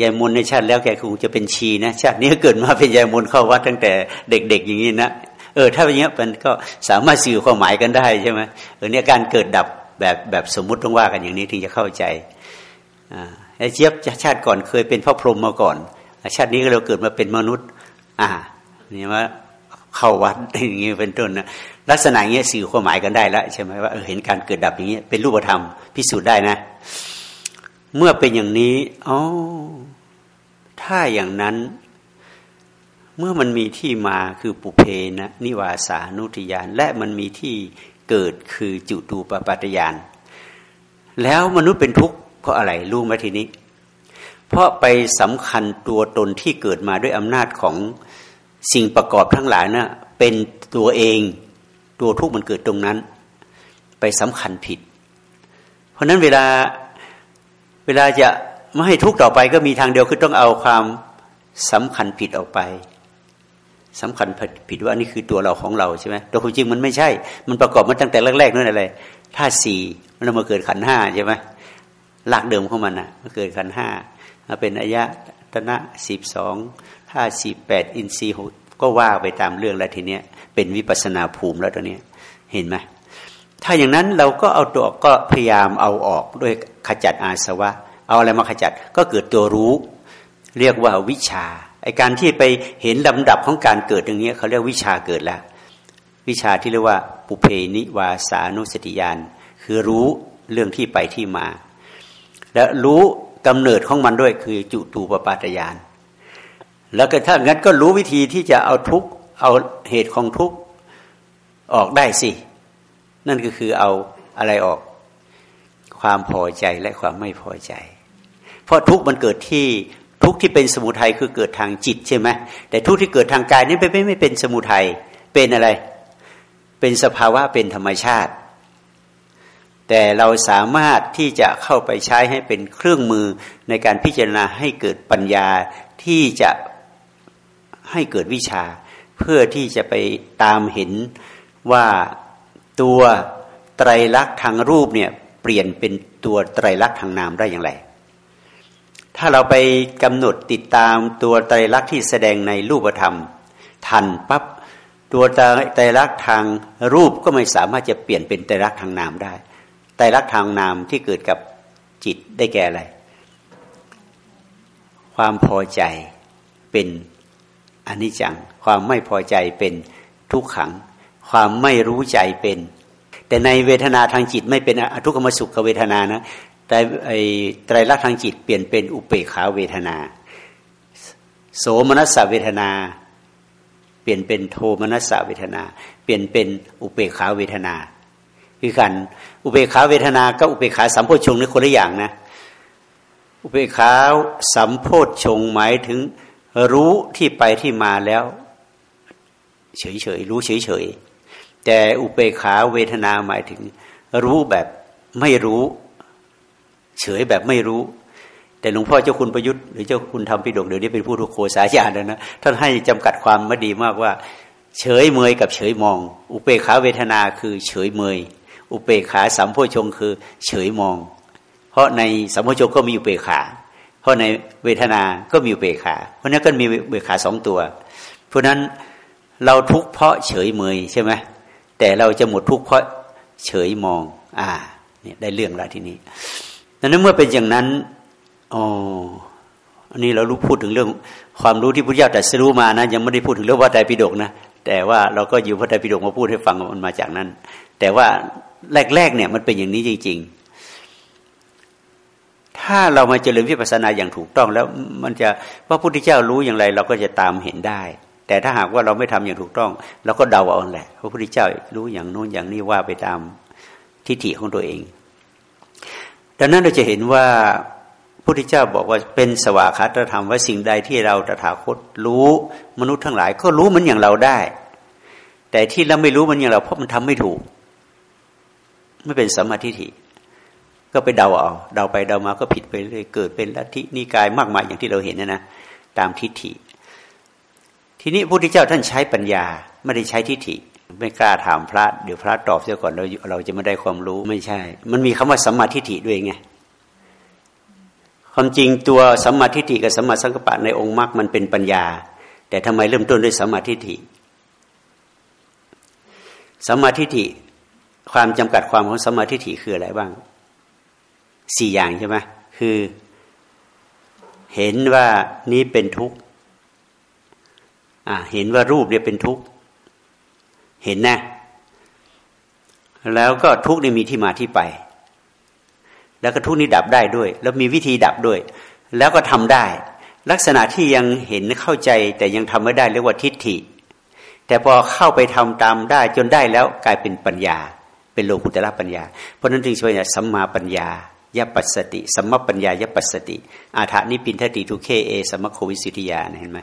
Speaker 1: ยายมนในชาติแล้วแกคงจะเป็นชีนะชาตินี้เกิดมาเป็นยายมนเข้าวัดตั้งแต่เด็ก ๆ อย่างนี้นะเออถ้าเป็นอย่างนี้ยมันก็สามารถสื่อความหมายกันได้ใช่ไหมเออเนี่ยการเกิดดับ แบบแบบสมมุติต้องว่ากันอย่างนี้ถึงจะเข้าใจอ่าไอ้เจี๊ยบชาติก่อนเคยเป็นพ่อพรหมมาก่อน ชาตินี้ก็เราเกิดมาเป็นมนุษย์ อ่านี่ว่าเข้าวัดอย่างนี้เป็นต้นนะลักษณะเงี้ยสื่อความหมายกันได้แล้วใช่ไหมว่าเห็นการเกิดดับอย่างเงี้ยเป็นรูปธรรมพิสูจน์ได้นะ เมื่อเป็นอย่างนี้อ๋อถ้าอย่างนั้นเมื่อมันมีที่มาคือปุเพนะนิวาสานุติยาน และมันมีที่ เกิดคือจุตูปปัตยานแล้วมนุษย์เป็นทุกข์เพราะอะไรรู้ไหมทีนี้ เพราะไปสำคัญตัวตนที่เกิดมาด้วยอำนาจของสิ่งประกอบทั้งหลายนะ่ะเป็นตัวเองตัวทุกข์มันเกิดตรงนั้น ไปสำคัญผิด เพราะนั้นเวลาเวลาจะไม่ให้ทุกข์ต่อไปก็มีทางเดียวคือต้องเอาความสำคัญผิดออกไป สำคัญผิดว่านี่คือตัวเราของเราใช่ไหมตัวจริงมันไม่ใช่ มันประกอบมาตั้งแต่แรกๆนั่นอะไรถ้าสี่มันมาเกิดขันห้าใช่ไหมหลักเดิมของมันอะมาเกิดขันห้ามาเป็นอายะตนะสิบสองถ้าสิบแปดอินทรีย์หก็ว่าไปตามเรื่องแล้วทีเนี้ยเป็นวิปัสนาภูมิแล้วตอนนี้เห็นไหมถ้าอย่างนั้นเราก็เอาตัวก็พยายามเอาออกด้วยขจัดอาสวะ เอาอะไรมาขจัดก็เกิดตัวรู้ เรียกว่าวิชา ไอการที่ไปเห็นลำดับของการเกิดอย่างนี้เขาเรียกวิชาเกิดแล้ว วิชาที่เรียกว่าปุเพนิวาสานุสติยานคือรู้เรื่องที่ไปที่มา และรู้กำเนิดของมันด้วยคือจุตูปปาตยานแล้วก็ถ้างั้นก็รู้วิธีที่จะเอาทุกเอาเหตุของทุกออกได้สิ นั่นก็คือเอาอะไรออกความพอใจและความไม่พอใจ เพราะทุกมันเกิดที่ ทุกที่เป็นสมุทัยคือเกิดทางจิตใช่ไหมแต่ทุกที่เกิดทางกายนี่ไม่ไม่เป็นสมุทัยเป็นอะไร เป็นสภาวะเป็นธรรมชาติ แต่เราสามารถที่จะเข้าไปใช้ให้เป็นเครื่องมือในการพิจารณาให้เกิดปัญญาที่จะให้เกิดวิชา เพื่อที่จะไปตามเห็นว่าตัวไตรลักษณ์ทางรูปเนี่ยเปลี่ยนเป็นตัวไตรลักษณ์ทางนามได้อย่างไร ถ้าเราไปกำหนดติดตามตัวไตรลักษณ์ที่แสดงในรูปธรรม ทันปับ๊บตัวไตรลักษณ์ทางรูปก็ไม่สามารถจะเปลี่ยนเป็นไตรลักษณ์ทางนามได้ไตรลักษณ์ทางนามที่เกิดกับจิตได้แก่อะไร ความพอใจเป็นอนิจจัง ความไม่พอใจเป็นทุกขัง ความไม่รู้ใจเป็น แต่ในเวทนาทางจิตไม่เป็นอทุกขมสุขเวทนานะ แต่ไอไตรลักษณ์ทางจิตเปลี่ยนเป็นอุเปขาเวทนา โสมนัสเวทนา เปลี่ยนเป็นโทมนัสเวทนา เปลี่ยนเป็นอุเปขาเวทนาคือกัน อุเบกขาเวทนากับอุเบกขาสัมโพชงนี่คนละอย่างนะ อุเบกขาสัมโพชงหมายถึงรู้ที่ไปที่มาแล้ว เฉยเฉยรู้เฉยเฉยแต่อุเบกขาเวทนาหมายถึง รู้แบบไม่รู้ เฉยแบบไม่รู้ แต่หลวงพ่อเจ้าคุณประยุทธ์หรือเจ้าคุณทำพิดกเดี๋ยวนี้เป็นผู้ทุกโคสาญาณแล้วนะท่านให้จำกัดความไมาดีมากว่า เฉยเมยกับเฉยมอง อุเปขาเวทนาคือเฉยเมย อุเปขาสัมโพชงคือเฉยมอง เพราะในสัมโพชงก็มีอุเปขา เพราะในเวทนา ก็มีอุเปขา เพราะนั้นก็มีอุเปขาสองตัว เพราะนั้นเราทุกเพราะเฉยเมยใช่ไหมแต่เราจะหมดทุกเพราะเฉยมอง อ่าเนี่ยได้เรื่องแล้วทีนี้ ดังนั้นเมื่อเป็นอย่างนั้นอ๋ออันนี้เรารู้พูดถึงเรื่องความรู้ที่พุทธเจ้าแต่สรู้มานะ ยังไม่ได้พูดถึงเรื่องว่าไตรปิฎกนะแต่ว่าเราก็อยู่พระไตรปิฎกมาพูดให้ฟังมันมาจากนั้น แต่ว่าแรกๆเนี่ยมันเป็นอย่างนี้จริง ๆ ถ้าเรามาเจริญวิปัสสนาอย่างถูกต้องแล้วมันจะว่าพระพุทธเจ้ารู้อย่างไร เราก็จะตามเห็นได้ แต่ถ้าหากว่าเราไม่ทำอย่างถูกต้องเราก็เดาเอาแหละพระพุทธเจ้ารู้อย่างโน้นอย่างนี้ว่าไปตามทิฏฐิของตัวเอง ดังนั้นเราจะเห็นว่าพระพุทธเจ้าบอกว่าเป็นสวากขาตธรรมว่าสิ่งใดที่เราตถาคตรู้มนุษย์ทั้งหลาย ก็รู้มันอย่างเราได้ แต่ที่เราไม่รู้มันอย่างเราเพราะมันทำไม่ถูก ไม่เป็นสมาธิฐิก็ไปเดาเอาเดาไปเดามาก็ผิดไปเลยเกิดเป็นลัทธินิกายมากมายอย่างที่เราเห็นนะนะตามทิฏฐิ ทีนี้พระพุทธเจ้าท่านใช้ปัญญาไม่ได้ใช้ทิฏฐิ ไม่กล้าถามพระเดี๋ยวพระตอบเสียก่อนเราเราจะไม่ได้ความรู้ไม่ใช่ มันมีคำว่าสัมมาทิฏฐิด้วยไงความจริงตัวสัมมาทิฏฐิกับสัมมาสังกัปปะในองค์มรรคมันเป็นปัญญา แต่ทำไมเริ่มต้นด้วยสัมมาทิฏฐิสัมมาทิฏฐิความจำกัดความของสัมมาธิถิคืออะไรบ้างสี่อย่างใช่ไหมคือเห็นว่านี้เป็นทุกข์เห็นว่ารูปเนี่ยเป็นทุกข์ เห็นนะ แล้วก็ทุกนี่มีที่มาที่ไป แล้วก็ทุกนี้ดับได้ด้วย แล้วมีวิธีดับด้วย แล้วก็ทำได้ ลักษณะที่ยังเห็นเข้าใจแต่ยังทำไม่ได้เรียกว่าทิฏฐิ แต่พอเข้าไปทำตามได้จนได้แล้วกลายเป็นปัญญา เป็นโลกุตระปัญญา เพราะนั้นจึงช่วยสัมมาปัญญายปัสสติสัมมาปัญญายปัสสติ อาถานิปินทติทุเคเอสัมมโควิสิทธิยาเห็นไหม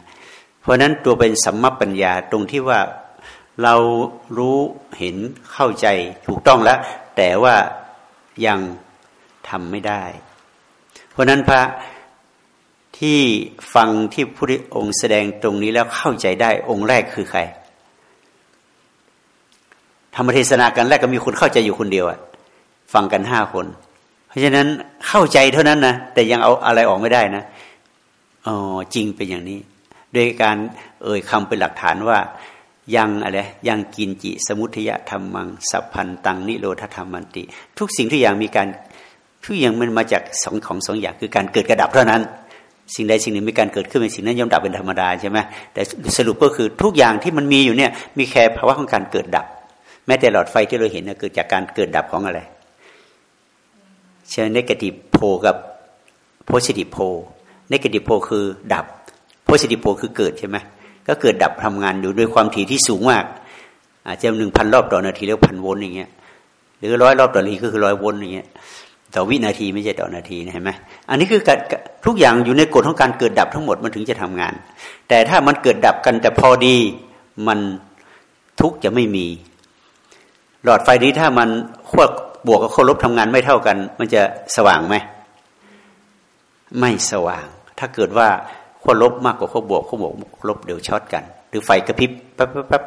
Speaker 1: เพราะนั้นตัวเป็นสัมมาปัญญาตรงที่ว่า เรารู้เห็นเข้าใจถูกต้องแล้ว แต่ว่ายังทำไม่ได้ เพราะนั้นพระที่ฟังที่พระองค์แสดงตรงนี้แล้วเข้าใจได้องค์แรกคือใครธรรมเทศนากันแรกก็มีคนเข้าใจอยู่คนเดียวอะฟังกันห้าคน เพราะฉะนั้นเข้าใจเท่านั้นนะแต่ยังเอาอะไรออกไม่ได้นะอ๋อจริงเป็นอย่างนี้ โดยการเอ่ยคำเป็นหลักฐานว่า ยังอะไรยังกินจิ สมุทยธรรมัง สัพพันตังนิโรธธรรมันติ ทุกสิ่งทุกอย่างมีการทุกอย่างมันมาจากสองของสองอย่างคือการเกิดกระดับเท่านั้น สิ่งใดสิ่งหนึ่งมีการเกิดขึ้นเป็นสิ่งนั้นย่อมดับเป็นธรรมดาใช่ไหมแต่สรุปก็คือทุกอย่างที่มันมีอยู่เนี่ยมีแค่ภาวะของการเกิดดับ แม้แต่หลอดไฟที่เราเห็นนะเกิดจากการเกิดดับของอะไรเช่นเนกาทีฟโพกับโพสิทีฟโพเนกาทีฟโพคือดับโพสิทีฟโพคือเกิดใช่ไหม ก็เกิดดับทำงานอยู่ด้วยความถี่ที่สูงมาก อาจจะหนึ่งพันรอบต่อนาทีแล้วพันวนอย่างเงี้ยหรือร้อยรอบต่อนาทีก็คือร้อยวนอย่างเงี้ยต่อวินาทีไม่ใช่ต่อนาทีนะเห็นไหมอันนี้คือการทุกอย่างอยู่ในกฎของการเกิดดับทั้งหมดมันถึงจะทำงาน แต่ถ้ามันเกิดดับกันแต่พอดีมันทุกจะไม่มี หลอดไฟนี้ถ้ามันขั้วบวกกับขั้วลบทำงานไม่เท่ากัน มันจะสว่างไหมไม่สว่าง ถ้าเกิดว่า ขั้วลบมากกว่าขั้วบวกขั้วบวกลบเดี๋ยวช็อตกัน หรือไฟกระพริบปั๊บปั๊บปั๊บ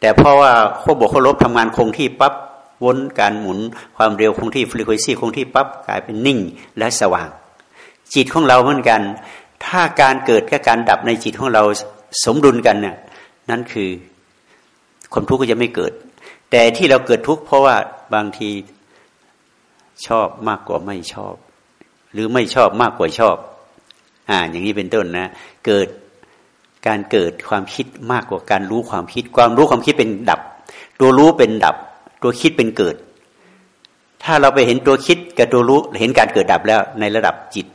Speaker 1: แต่เพราะว่าขั้วบวกขั้วลบทำงานคงที่ปั๊บวนการหมุนความเร็วคงที่ฟรีควนซีคงที่ปั๊บกลายเป็นนิ่งและสว่าง จิตของเราเหมือนกัน ถ้าการเกิดกับการดับในจิตของเราสมดุลกันเนี่ยนั่นคือความทุกข์ก็จะไม่เกิด แต่ที่เราเกิดทุกข์เพราะว่าบางทีชอบมากกว่าไม่ชอบ หรือไม่ชอบมากกว่าชอบ อ่า อย่างนี้เป็นต้นนะ เกิดการเกิดความคิดมากกว่าการรู้ความคิด ความรู้ความคิดเป็นดับ ตัวรู้เป็นดับ ตัวคิดเป็นเกิด ถ้าเราไปเห็นตัวคิดกับตัวรู้เห็นการเกิดดับแล้วในระดับจิต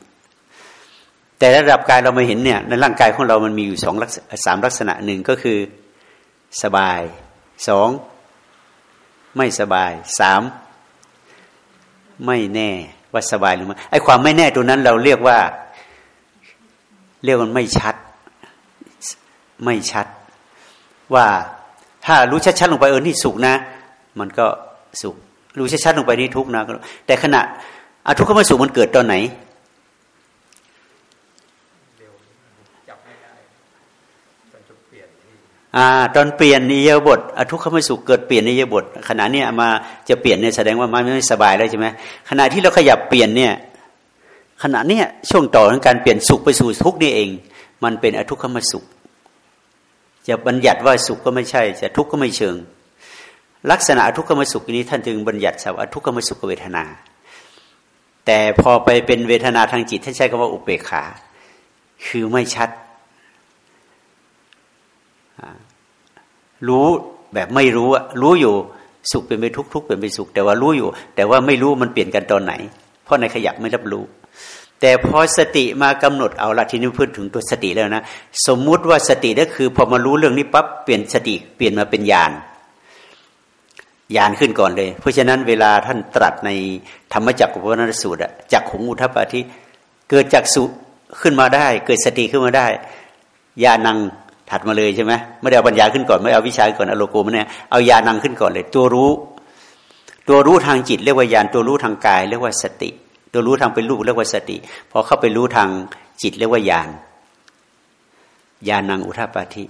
Speaker 1: แต่ระดับกายเราไม่เห็นเนี่ยในร่างกายของเรามันมีอยู่สองสามลักษณะหนึ่งก็คือสบายสองไม่สบายสามไม่แน่ว่าสบายหรือไม่ไอ้ความไม่แน่ตัวนั้นเราเรียกว่า เรียกมันไม่ชัด ไม่ชัด ว่าถ้ารู้ชัดๆลงไปเออนี่สุขนะ มันก็สุข รู้ชัดๆลงไปนี่ทุกนะแต่ขณะอทุกขมสุขมันเกิดตอนไหนอ่าตอนเปลี่ยนนิยบทอทุกขมสุขเกิดเปลี่ยนนิยบทขณะนี้มาจะเปลี่ยนเนี่ยแสดงว่ามันไม่สบายแล้วใช่ไหมขณะที่เราขยับเปลี่ยนเนี่ย ขณะนี้ช่วงต่อของการเปลี่ยนสุขไปสู่ทุกข์นี่เอง มันเป็นอทุกขมสุข จะบัญญัติว่าสุขก็ไม่ใช่ จะทุกข์ก็ไม่เชิง ลักษณะอทุกขมสุขนี้ท่านจึงบัญญัติสาวอทุกขมสุขเวทนา แต่พอไปเป็นเวทนาทางจิตท่านใช้คำว่าอุเบกขา คือไม่ชัด รู้แบบไม่รู้รู้อยู่สุขเป็นไปทุกทุกเป็นไปสุข แต่ว่ารู้อยู่ แต่ว่าไม่รู้มันเปลี่ยนกันตอนไหน เพราะในขยับไม่รับรู้ แต่พอสติมากำหนดเอาละทีนี้พูดถึงตัวสติแล้วนะ สมมุติว่าสติก็คือ พอมารู้เรื่องนี้ปั๊บเปลี่ยนสติเปลี่ยนมาเป็นญาณญาณขึ้นก่อนเลย เพราะฉะนั้นเวลาท่านตรัสในธรรมจักรพุทธนสูตรอะจักขงอุทัปปาทิเกิดจากสุขึ้นมาได้ เกิดสติขึ้นมาได้ญาณังถัดมาเลยใช่ไหมไม่ได้เอาปัญญาขึ้นก่อนไม่เอาวิชาก่อนอโลโกมันเนี่ยเอาญาณังขึ้นก่อนเลย ตัวรู้ ตัวรู้ทางจิตเรียกว่าญาณตัวรู้ทางกาย เรียกว่าสติ ตัวรู้ทางเป็นรูปเรียกว่าสติ พอเข้าไปรู้ทางจิตเรียกว่าญาณญาณังอุทาปาธิ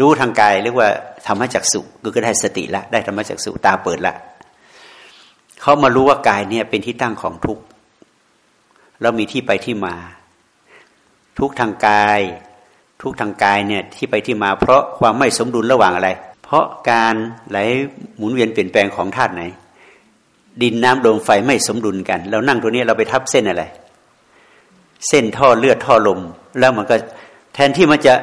Speaker 1: รู้ทางกายเรียกว่าธรรมจักสุก็ได้สติละได้ธรรมจักสุตาเปิดละเขามารู้ว่ากายเนี่ยเป็นที่ตั้งของทุกข์แล้วมีที่ไปที่มา ทุกทางกาย ทุกทางกายเนี่ยที่ไปที่มา เพราะความไม่สมดุลระหว่างอะไร เพราะการไหลหมุนเวียนเปลี่ยนแปลงของธาตุไหน ดินน้ำลมไฟไม่สมดุลกัน เรานั่งตรงนี้เราไปทับเส้นอะไร เส้นท่อเลือดท่อลม แล้วมันก็แทนที่มันจะ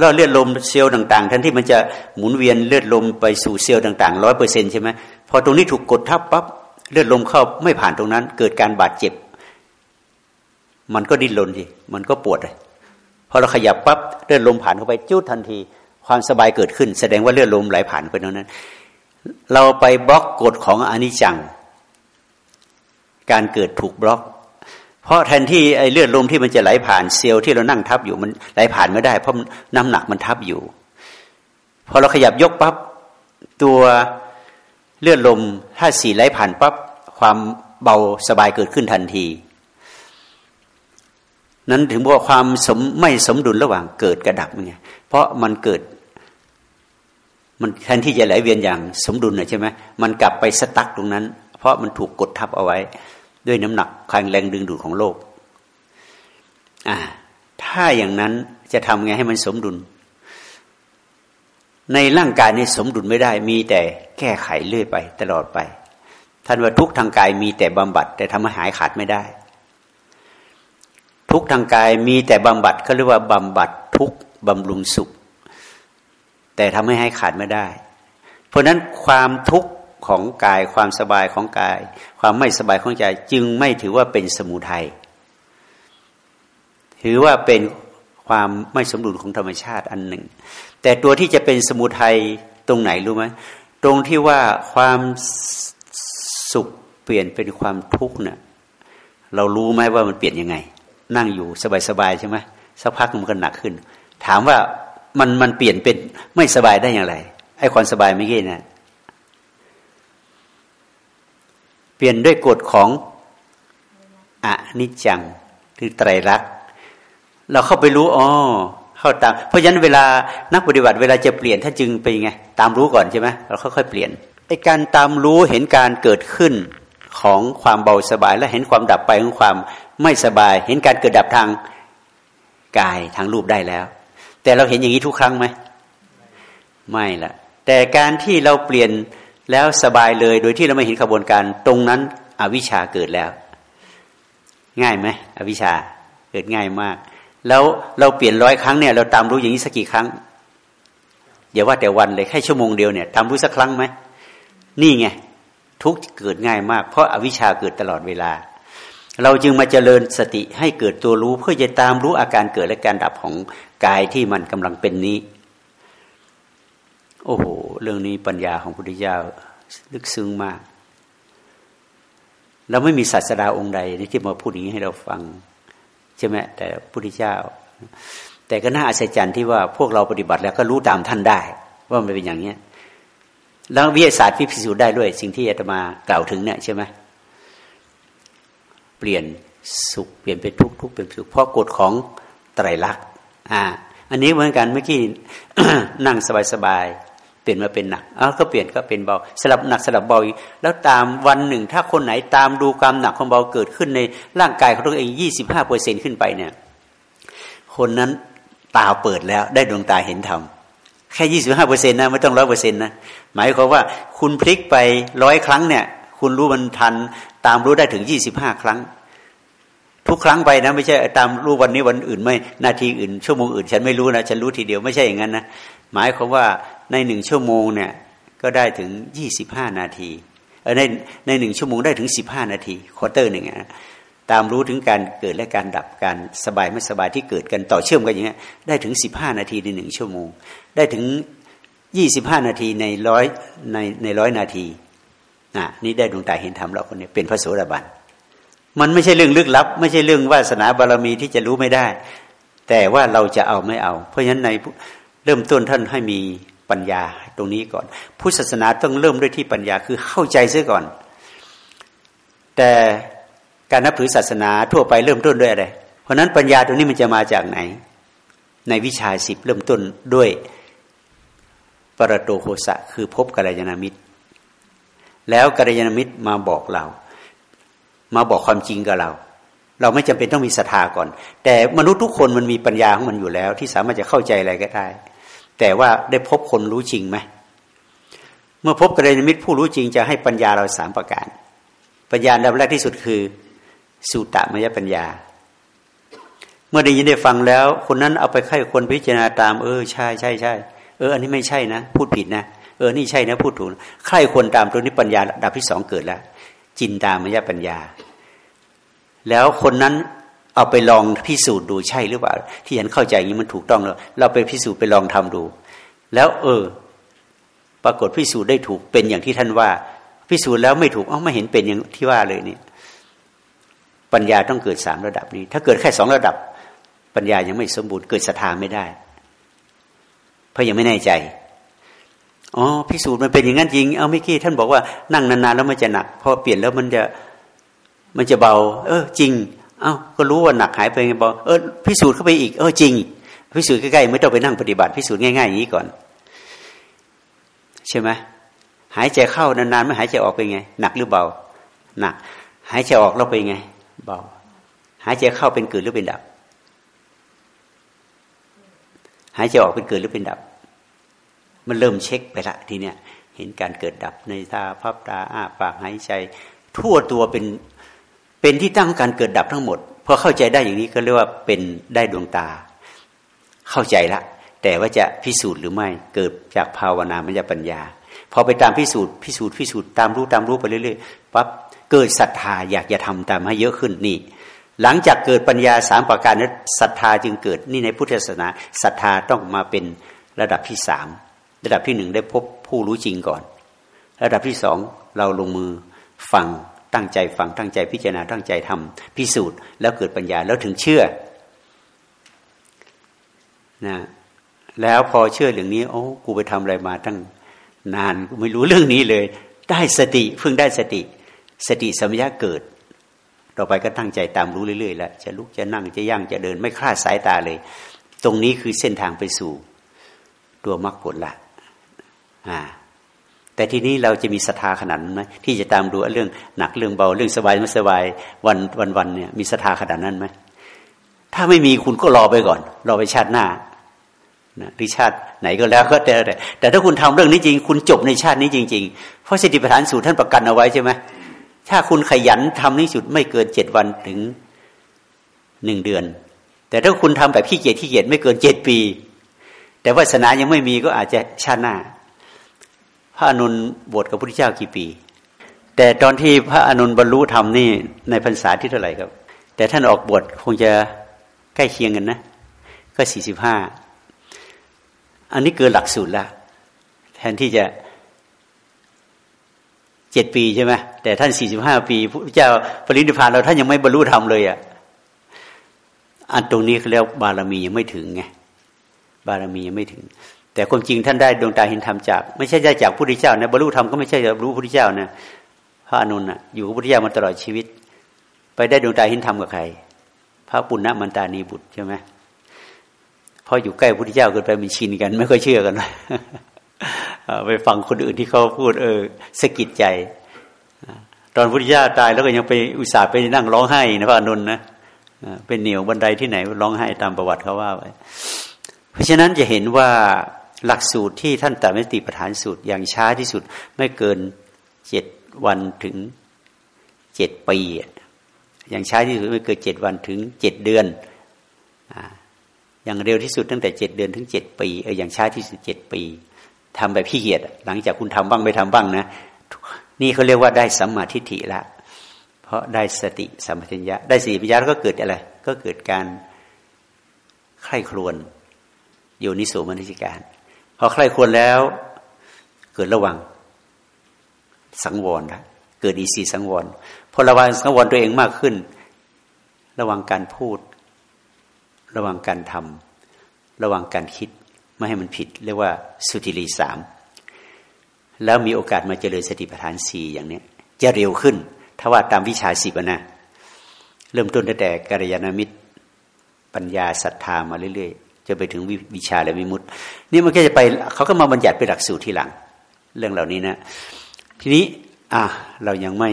Speaker 1: ล่อเลือดลมเซลล์ต่างๆแทนที่มันจะหมุนเวียนเลือดลมไปสู่เซลล์ต่างๆร้อยเปอร์เซ็นใช่ไหมพอตรงนี้ถูกกดทับปั๊บเลือดลมเข้าไม่ผ่านตรงนั้น เกิดการบาดเจ็บ มันก็ดิ้นรนทีมันก็ปวดเลยพอเราขยับปั๊บเลือดลมผ่านเข้าไปจุดทันที ความสบายเกิดขึ้น แสดงว่าเลือดลมไหลผ่านไปตรงนั้น เราไปบล็อกกฎของอนิจจัง การเกิดถูกบล็อก เพราะแทนที่ไอ้เลือดลมที่มันจะไหลผ่านเซลล์ที่เรานั่งทับอยู่มันไหลผ่านไม่ได้ เพราะน้ำหนักมันทับอยู่พอเราขยับยกปั๊บตัวเลือดลมถ้าสีไหลผ่านปั๊บความเบาสบายเกิดขึ้นทันที นั้นถึงบอกความสมไม่สมดุลระหว่างเกิดกระดับไงเพราะมันเกิด มันแทนที่จะไหลเวียนอย่างสมดุลนะใช่ไหมมันกลับไปสตั๊กตรงนั้น เพราะมันถูกกดทับเอาไว้ ด้วยน้ำหนักคลางแรงดึงดูดของโลก อ่า ถ้าอย่างนั้นจะทำไงให้มันสมดุล ในร่างกายนี้สมดุลไม่ได้ มีแต่แก้ไขเรื่อยไป ตลอดไป ท่านว่าทุกทางกายมีแต่บำบัด แต่ทำให้หายขาดไม่ได้ ทุกทางกายมีแต่บำบัดเขาเรียกว่าบำบัดทุกบำรุงสุข แต่ทำให้หายขาดไม่ได้ เพราะนั้นความทุกข์ ของกาย ความสบายของกาย ความไม่สบายของใจ จึงไม่ถือว่าเป็นสมุทัยถือว่าเป็นความไม่สมดุลของธรรมชาติอันหนึ่ง แต่ตัวที่จะเป็นสมุทัยตรงไหนรู้ไหมตรงที่ว่าความสุขเปลี่ยนเป็นความทุกข์เนี่ยเรารู้ไหมว่ามันเปลี่ยนยังไง นั่งอยู่สบายๆใช่ไหมสักพักมันก็หนักขึ้น ถามว่ามันมันเปลี่ยนเป็นไม่สบายได้อย่างไรไอ้ความสบายไม่กี่นะเปลี่ยนด้วยกฎของอนิจจังคือไตรลักษณ์เราเข้าไปรู้อ๋อเข้าตามเพราะฉะนั้นเวลานักปฏิบัติเวลาจะเปลี่ยนท่าจึงเป็นไงตามรู้ก่อนใช่ไหมเราค่อยๆเปลี่ยนไอการตามรู้เห็นการเกิดขึ้นของความเบาสบาย และเห็นความดับไปของความไม่สบาย เห็นการเกิดดับทางกายทางรูปได้แล้ว แต่เราเห็นอย่างนี้ทุกครั้งไหมไม่ละแต่การที่เราเปลี่ยน แล้วสบายเลยโดยที่เราไม่เห็นขบวนการ ตรงนั้นอวิชชาเกิดแล้ว ง่ายไหมอวิชชาเกิดง่ายมาก แล้วเราเปลี่ยนร้อยครั้งเนี่ยเราตามรู้อย่างนี้สักกี่ครั้งอย่าว่าแต่วันเลยแค่ชั่วโมงเดียวเนี่ยตามรู้สักครั้งไหมนี่ไงทุกเกิดง่ายมาก เพราะอาวิชชาเกิดตลอดเวลา เราจึงมาเจริญสติให้เกิดตัวรู้เพื่อจะตามรู้อาการเกิดและการดับของกายที่มันกำลังเป็นนี้ โอ้โห เรื่องนี้ปัญญาของพุทธเจ้าลึกซึ้งมากเราไม่มีศาสดาองค์ใดที่มาพูดอย่างนี้ให้เราฟังใช่ไหมแต่พุทธเจ้า แต่ก็น่าอัศจรรย์ที่ว่าพวกเราปฏิบัติแล้วก็รู้ตามท่านได้ ว่ามันเป็นอย่างนี้แล้ววิทยาศาสตร์พิสูจน์ได้ด้วย สิ่งที่อาตมากล่าวถึงเนี่ยใช่ไหมเปลี่ยนสุขเปลี่ยนเป็นทุกข์ทุกข์เป็นสุขเพราะกฎของไตรลักษณ์อ่าอันนี้เหมือนกันเมื่อกี้นั่งสบายๆ เปลี่ยนมาเป็นหนักอ้าวก็เปลี่ยนก็เป็นเบา สลับหนักสลับเบาแล้วตามวันหนึ่ง ถ้าคนไหนตามดูความหนักความเบาเกิดขึ้นในร่างกายของตัวเองยี่สิบห้าเปอร์เซ็นขึ้นไปเนี่ย คนนั้นตาเปิดแล้วได้ดวงตาเห็นธรรมแค่ยี่สิบห้าเปอร์เซ็นต์นะไม่ต้องร้อยเปอร์เซ็นต์นะหมายความว่าคุณพลิกไปร้อยครั้งเนี่ย คุณรู้มันทัน ตามรู้ได้ถึงยี่สิบห้าครั้ง ทุกครั้งไปนะ ไม่ใช่ตามรู้วันนี้วันอื่นไม่นาทีอื่นชั่วโมงอื่น ฉันไม่รู้นะฉันรู้ทีเดียวไม่ใช่อย่างนั้นนะหมายความว่า ในหนึ่งชั่วโมงเนี่ยก็ได้ถึงยี่สิบห้านาทีในในหนึ่งชั่วโมงได้ถึงสิบห้านาทีควอเตอร์หนึ่งนะตามรู้ถึงการเกิดและการดับการสบายไม่สบายที่เกิดกันต่อเชื่อมกันอย่างนี้ได้ถึงสิบห้านาทีในหนึ่งชั่วโมง ได้ถึงยี่สิบห้านาทีในร้อยในในร้อยนาทีนะนี่ได้ดวงตาเห็นธรรมเราคนนี้เป็นพระโสดาบันมันไม่ใช่เรื่องลึกลับ ไม่ใช่เรื่องวาสนาบารมีที่จะรู้ไม่ได้ แต่ว่าเราจะเอาไม่เอา เพราะฉะนั้นในเริ่มต้นท่านให้มี ปัญญาตรงนี้ก่อน พุทธศาสนาต้องเริ่มด้วยที่ปัญญาคือเข้าใจซะก่อน แต่การนับถือศาสนาทั่วไปเริ่มต้นด้วยอะไร เพราะนั้นปัญญาตรงนี้มันจะมาจากไหน ในวิชาสิบเริ่มต้นด้วยปรโตโคสะคือพบกัลยาณมิตร แล้วกัลยาณมิตรมาบอกเรา มาบอกความจริงกับเรา เราไม่จำเป็นต้องมีศรัทธาก่อน แต่มนุษย์ทุกคนมันมีปัญญาของมันอยู่แล้ว ที่สามารถจะเข้าใจอะไรก็ได้ แต่ว่าได้พบคนรู้จริงไหมเมื่อพบกัลยาณมิตรผู้รู้จริงจะให้ปัญญาเราสามประการ ปัญญาดับแรกที่สุดคือสุตมยปัญญา เมื่อได้ยินได้ฟังแล้ว คนนั้นเอาไปไข้คนพิจารณาตาม เออใช่ใช่ใช่เอออันนี้ไม่ใช่นะ พูดผิดนะเออนี่ใช่นะพูดถูกใครคนตามตัวนี้ปัญญาดับที่สองเกิดแล้วจินตามยปัญญา แล้วคนนั้น เอาไปลองพิสูจน์ดูใช่หรือเปล่า ที่ฉันเข้าใจอย่างนี้มันถูกต้องแล้วเราไปพิสูจน์ไปลองทำดู แล้ว เออ ปรากฏพิสูจน์ได้ถูกเป็นอย่างที่ท่านว่า พิสูจน์แล้วไม่ถูกเอ้าไม่เห็นเป็นอย่างที่ว่าเลยเนี่ยปัญญาต้องเกิดสามระดับนี้ ถ้าเกิดแค่สองระดับ ปัญญายังไม่สมบูรณ์เกิดศรัทธาไม่ได้ เพราะยังไม่แน่ใจอ๋อพิสูจน์มันเป็นอย่างนั้นจริง เอาไม่กี้ท่านบอกว่านั่งนานๆแล้วมันจะหนักพอเปลี่ยนแล้วมันจะมันจะเบา เออ จริง เอ้าก็รู้ว่าหนักหายไปไงบอกเออพิสูจน์เข้าไปอีกเออจริง พิสูจน์ใกล้ๆไม่ต้องไปนั่งปฏิบัติพิสูจน์ง่ายๆอย่างนี้ก่อน ใช่ไหมหายใจเข้านานๆไม่หายใจออกไปไง หนักหรือเบา หนัก หายใจออกแล้วไปไง เบา หายใจเข้าเป็นเกิดหรือเป็นดับ หายใจออกเป็นเกิดหรือเป็นดับ มันเริ่มเช็คไปละทีเนี้ยเห็นการเกิดดับในตาพับตาอ้าปากหายใจ ทั่วตัวเป็น เป็นที่ตั้งการเกิดดับทั้งหมดพอเข้าใจได้อย่างนี้ก็เรียกว่าเป็นได้ดวงตา เข้าใจละ แต่ว่าจะพิสูจน์หรือไม่เกิดจากภาวนามัญญปัญญา พอไปตามพิสูจน์พิสูจน์พิสูจน์ตามรู้ตามรู้ไปเรื่อยๆปั๊บเกิดศรัทธาอยากจะทำตามให้เยอะขึ้นนี่ หลังจากเกิดปัญญาสามประการนั้นศรัทธาจึงเกิดนี่ในพุทธศาสนาศรัทธาต้องมาเป็นระดับที่สามระดับที่หนึ่งได้พบผู้รู้จริงก่อน ระดับที่สองเราลงมือฟัง ตั้งใจฟังตั้งใจพิจารณาตั้งใจทำพิสูจน์แล้วเกิดปัญญาแล้วถึงเชื่อนะแล้วพอเชื่อเรื่องนี้โอ้กูไปทำอะไรมาตั้งนานกูไม่รู้เรื่องนี้เลย ได้สติเพิ่งได้สติ สติสัมยาเกิด ต่อไปก็ตั้งใจตามรู้เรื่อยๆแล้วจะลุกจะนั่งจะย่างจะเดิน ไม่คลาดสายตาเลย ตรงนี้คือเส้นทางไปสู่ ตัวมรรคผลละอ่า แต่ทีนี้เราจะมีศรัทธาขนาดนั้นไหมที่จะตามดูเรื่องหนักเรื่องเบาเรื่องสบายไม่สบายวันวันวันเนี่ยมีศรัทธาขนาดนั้นไหมถ้าไม่มีคุณก็รอไปก่อน รอไปชาติหน้านะหรือชาติไหนก็แล้วก็แต่แต่แต่ถ้าคุณทำเรื่องนี้จริง คุณจบในชาตินี้จริง ๆ เพราะสติปัฏฐานสูตรท่านประกันเอาไว้ใช่ไหมถ้าคุณขยันทำนี้สุดไม่เกินเจ็ดวันถึงหนึ่งเดือน แต่ถ้าคุณทำแบบขี้เกียจขี้เกียจไม่เกินเจ็ดปี แต่วาสนายังไม่มีก็อาจจะชาติหน้า ระอนุนบวชกับพระพุทธเจ้ากี่ปี แต่ตอนที่พระอนุนบรรลุธรรมนี่ในพรรษาที่เท่าไหร่ครับ แต่ท่านออกบวชคงจะใกล้เคียงกันนะ ก็สี่สิบห้าอันนี้เกินหลักสูตรล้วแทนที่จะเจ็ดปีใช่ไหมแต่ท่านสี่สิบห้าปีพระเจ้าปรินิพพานเราท่านยังไม่บรรลุธรรมเลยอะอันตรงนี้เขาเรียกบารมียังไม่ถึงไงบารมียังไม่ถึง แต่ความจริงท่านได้ดวงตาเห็นธรรมจาก ไม่ใช่ได้จากพระพุทธเจ้านะบรรลุธรรมก็ไม่ใช่จากรู้พระพุทธเจ้านะพระอนุนอะอยู่กับพระพุทธเจ้ามาตลอดชีวิต ไปได้ดวงตาเห็นธรรมกับใคร พระปุณณมันตานีบุตรใช่ไหมพออยู่ใกล้พระพุทธเจ้าเกินไปมันชินกัน ไม่ค่อยเชื่อกันไปฟังคนอื่นที่เขาพูดเออสะกิดใจ ตอนพุทธเจ้าตายแล้วก็ยังไปอุตส่าห์ไปนั่งร้องไห้นะพระอนุนนะเป็นเหนียวบันไดที่ไหนร้องไห้ตามประวัติเขาว่าไว้เพราะฉะนั้นจะเห็นว่า หลักสูตรที่ท่านต่ไม่ติประธานสูตรอย่างช้าที่สุดไม่เกินเจ็ดวันถึงเจ็ดปีอย่างช้าที่สุดไม่เกินเจ็ดวันถึงเจ็ดเดือนอย่างเร็วที่สุดตั้งแต่เจ็ดเดือนถึงเจ็ดปีเอออย่างช้าที่สุดเจ็ดปีทำแบบพี่เกียรหลังจากคุณทำบ้างไม่ทำบ้างนะ นี่เขาเรียกว่าได้สัมมาทิฏฐิละ เพราะได้สติสัมปชัญญะ ได้สี่ปัญญาแล้วก็เกิดอะไร ก็เกิดการใคร่ครวญโยนิโสมนสิการ พอใครควรแล้ว เกิดระวัง สังวรนะเกิดอีสีสังวรพอระวังสังวรตัวเองมากขึ้น ระวังการพูด ระวังการทำระวังการคิดไม่ให้มันผิด เรียกว่าสุติลีสามแล้วมีโอกาสมาเจริญสติปัฏฐานสี่อย่างนี้จะเร็วขึ้น ถ้าว่าตามวิชาสิบนะเริ่มต้นตั้งแต่กัลยาณมิตร ปัญญาศรัทธามาเรื่อย จะไปถึงวิชาและวิมุตตินี่มันก็จะไปเขาก็มาบัญญัติเป็นหลักสูตรที่หลัง เรื่องเหล่านี้นะ ทีนี้อะเรายังไม่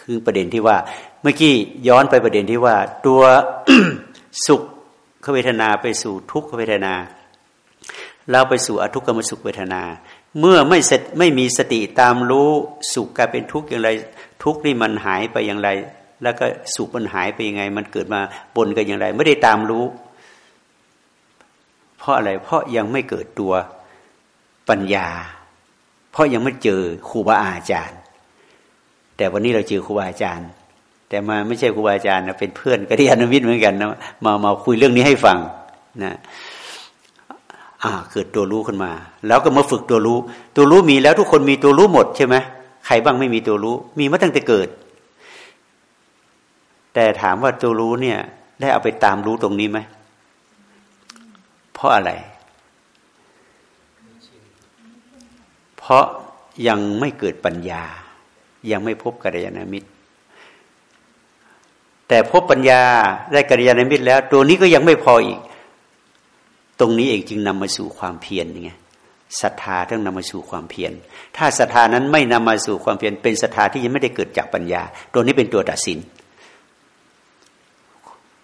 Speaker 1: คือประเด็นที่ว่า เมื่อกี้ย้อนไปประเด็นที่ว่า ตัวสุขเวทนาไปสู่ทุกขเวทนา เราไปสู่อทุกขมสุขเวทนา เมื่อไม่ไม่มีสติตามรู้สุขกลายเป็นทุกข์อย่างไรทุกข์นี่มันหายไปอย่างไร แล้วก็สุขมันหายไปยังไง มันเกิดมาบนกันอย่างไร ไม่ได้ตามรู้ เพราะอะไรเพราะยังไม่เกิดตัวปัญญา เพราะยังไม่เจอครูบาอาจารย์ แต่วันนี้เราเจอครูบาอาจารย์ แต่มาไม่ใช่ครูบาอาจารย์นะเป็นเพื่อนกัที่อนุวิทย์เหมือนกันนะมามาคุยเรื่องนี้ให้ฟังนะอ่าเกิดตัวรู้ขึ้นมา แล้วก็มาฝึกตัวรู้ ตัวรู้มีแล้วทุกคนมีตัวรู้หมดใช่ไหมใครบ้างไม่มีตัวรู้ มีมาตั้งแต่เกิด แต่ถามว่าตัวรู้เนี่ย ได้เอาไปตามรู้ตรงนี้ไหม เพราะอะไร เพราะยังไม่เกิดปัญญา ยังไม่พบกัลยาณมิตร แต่พบปัญญาได้กัลยาณมิตรแล้ว ตัวนี้ก็ยังไม่พออีก ตรงนี้เองจึงนำมาสู่ความเพียรไงศรัทธาต้องนำมาสู่ความเพียร ถ้าศรัทธานั้นไม่นำมาสู่ความเพียร เป็นศรัทธาที่ยังไม่ได้เกิดจากปัญญา ตัวนี้เป็นตัวตัดสิน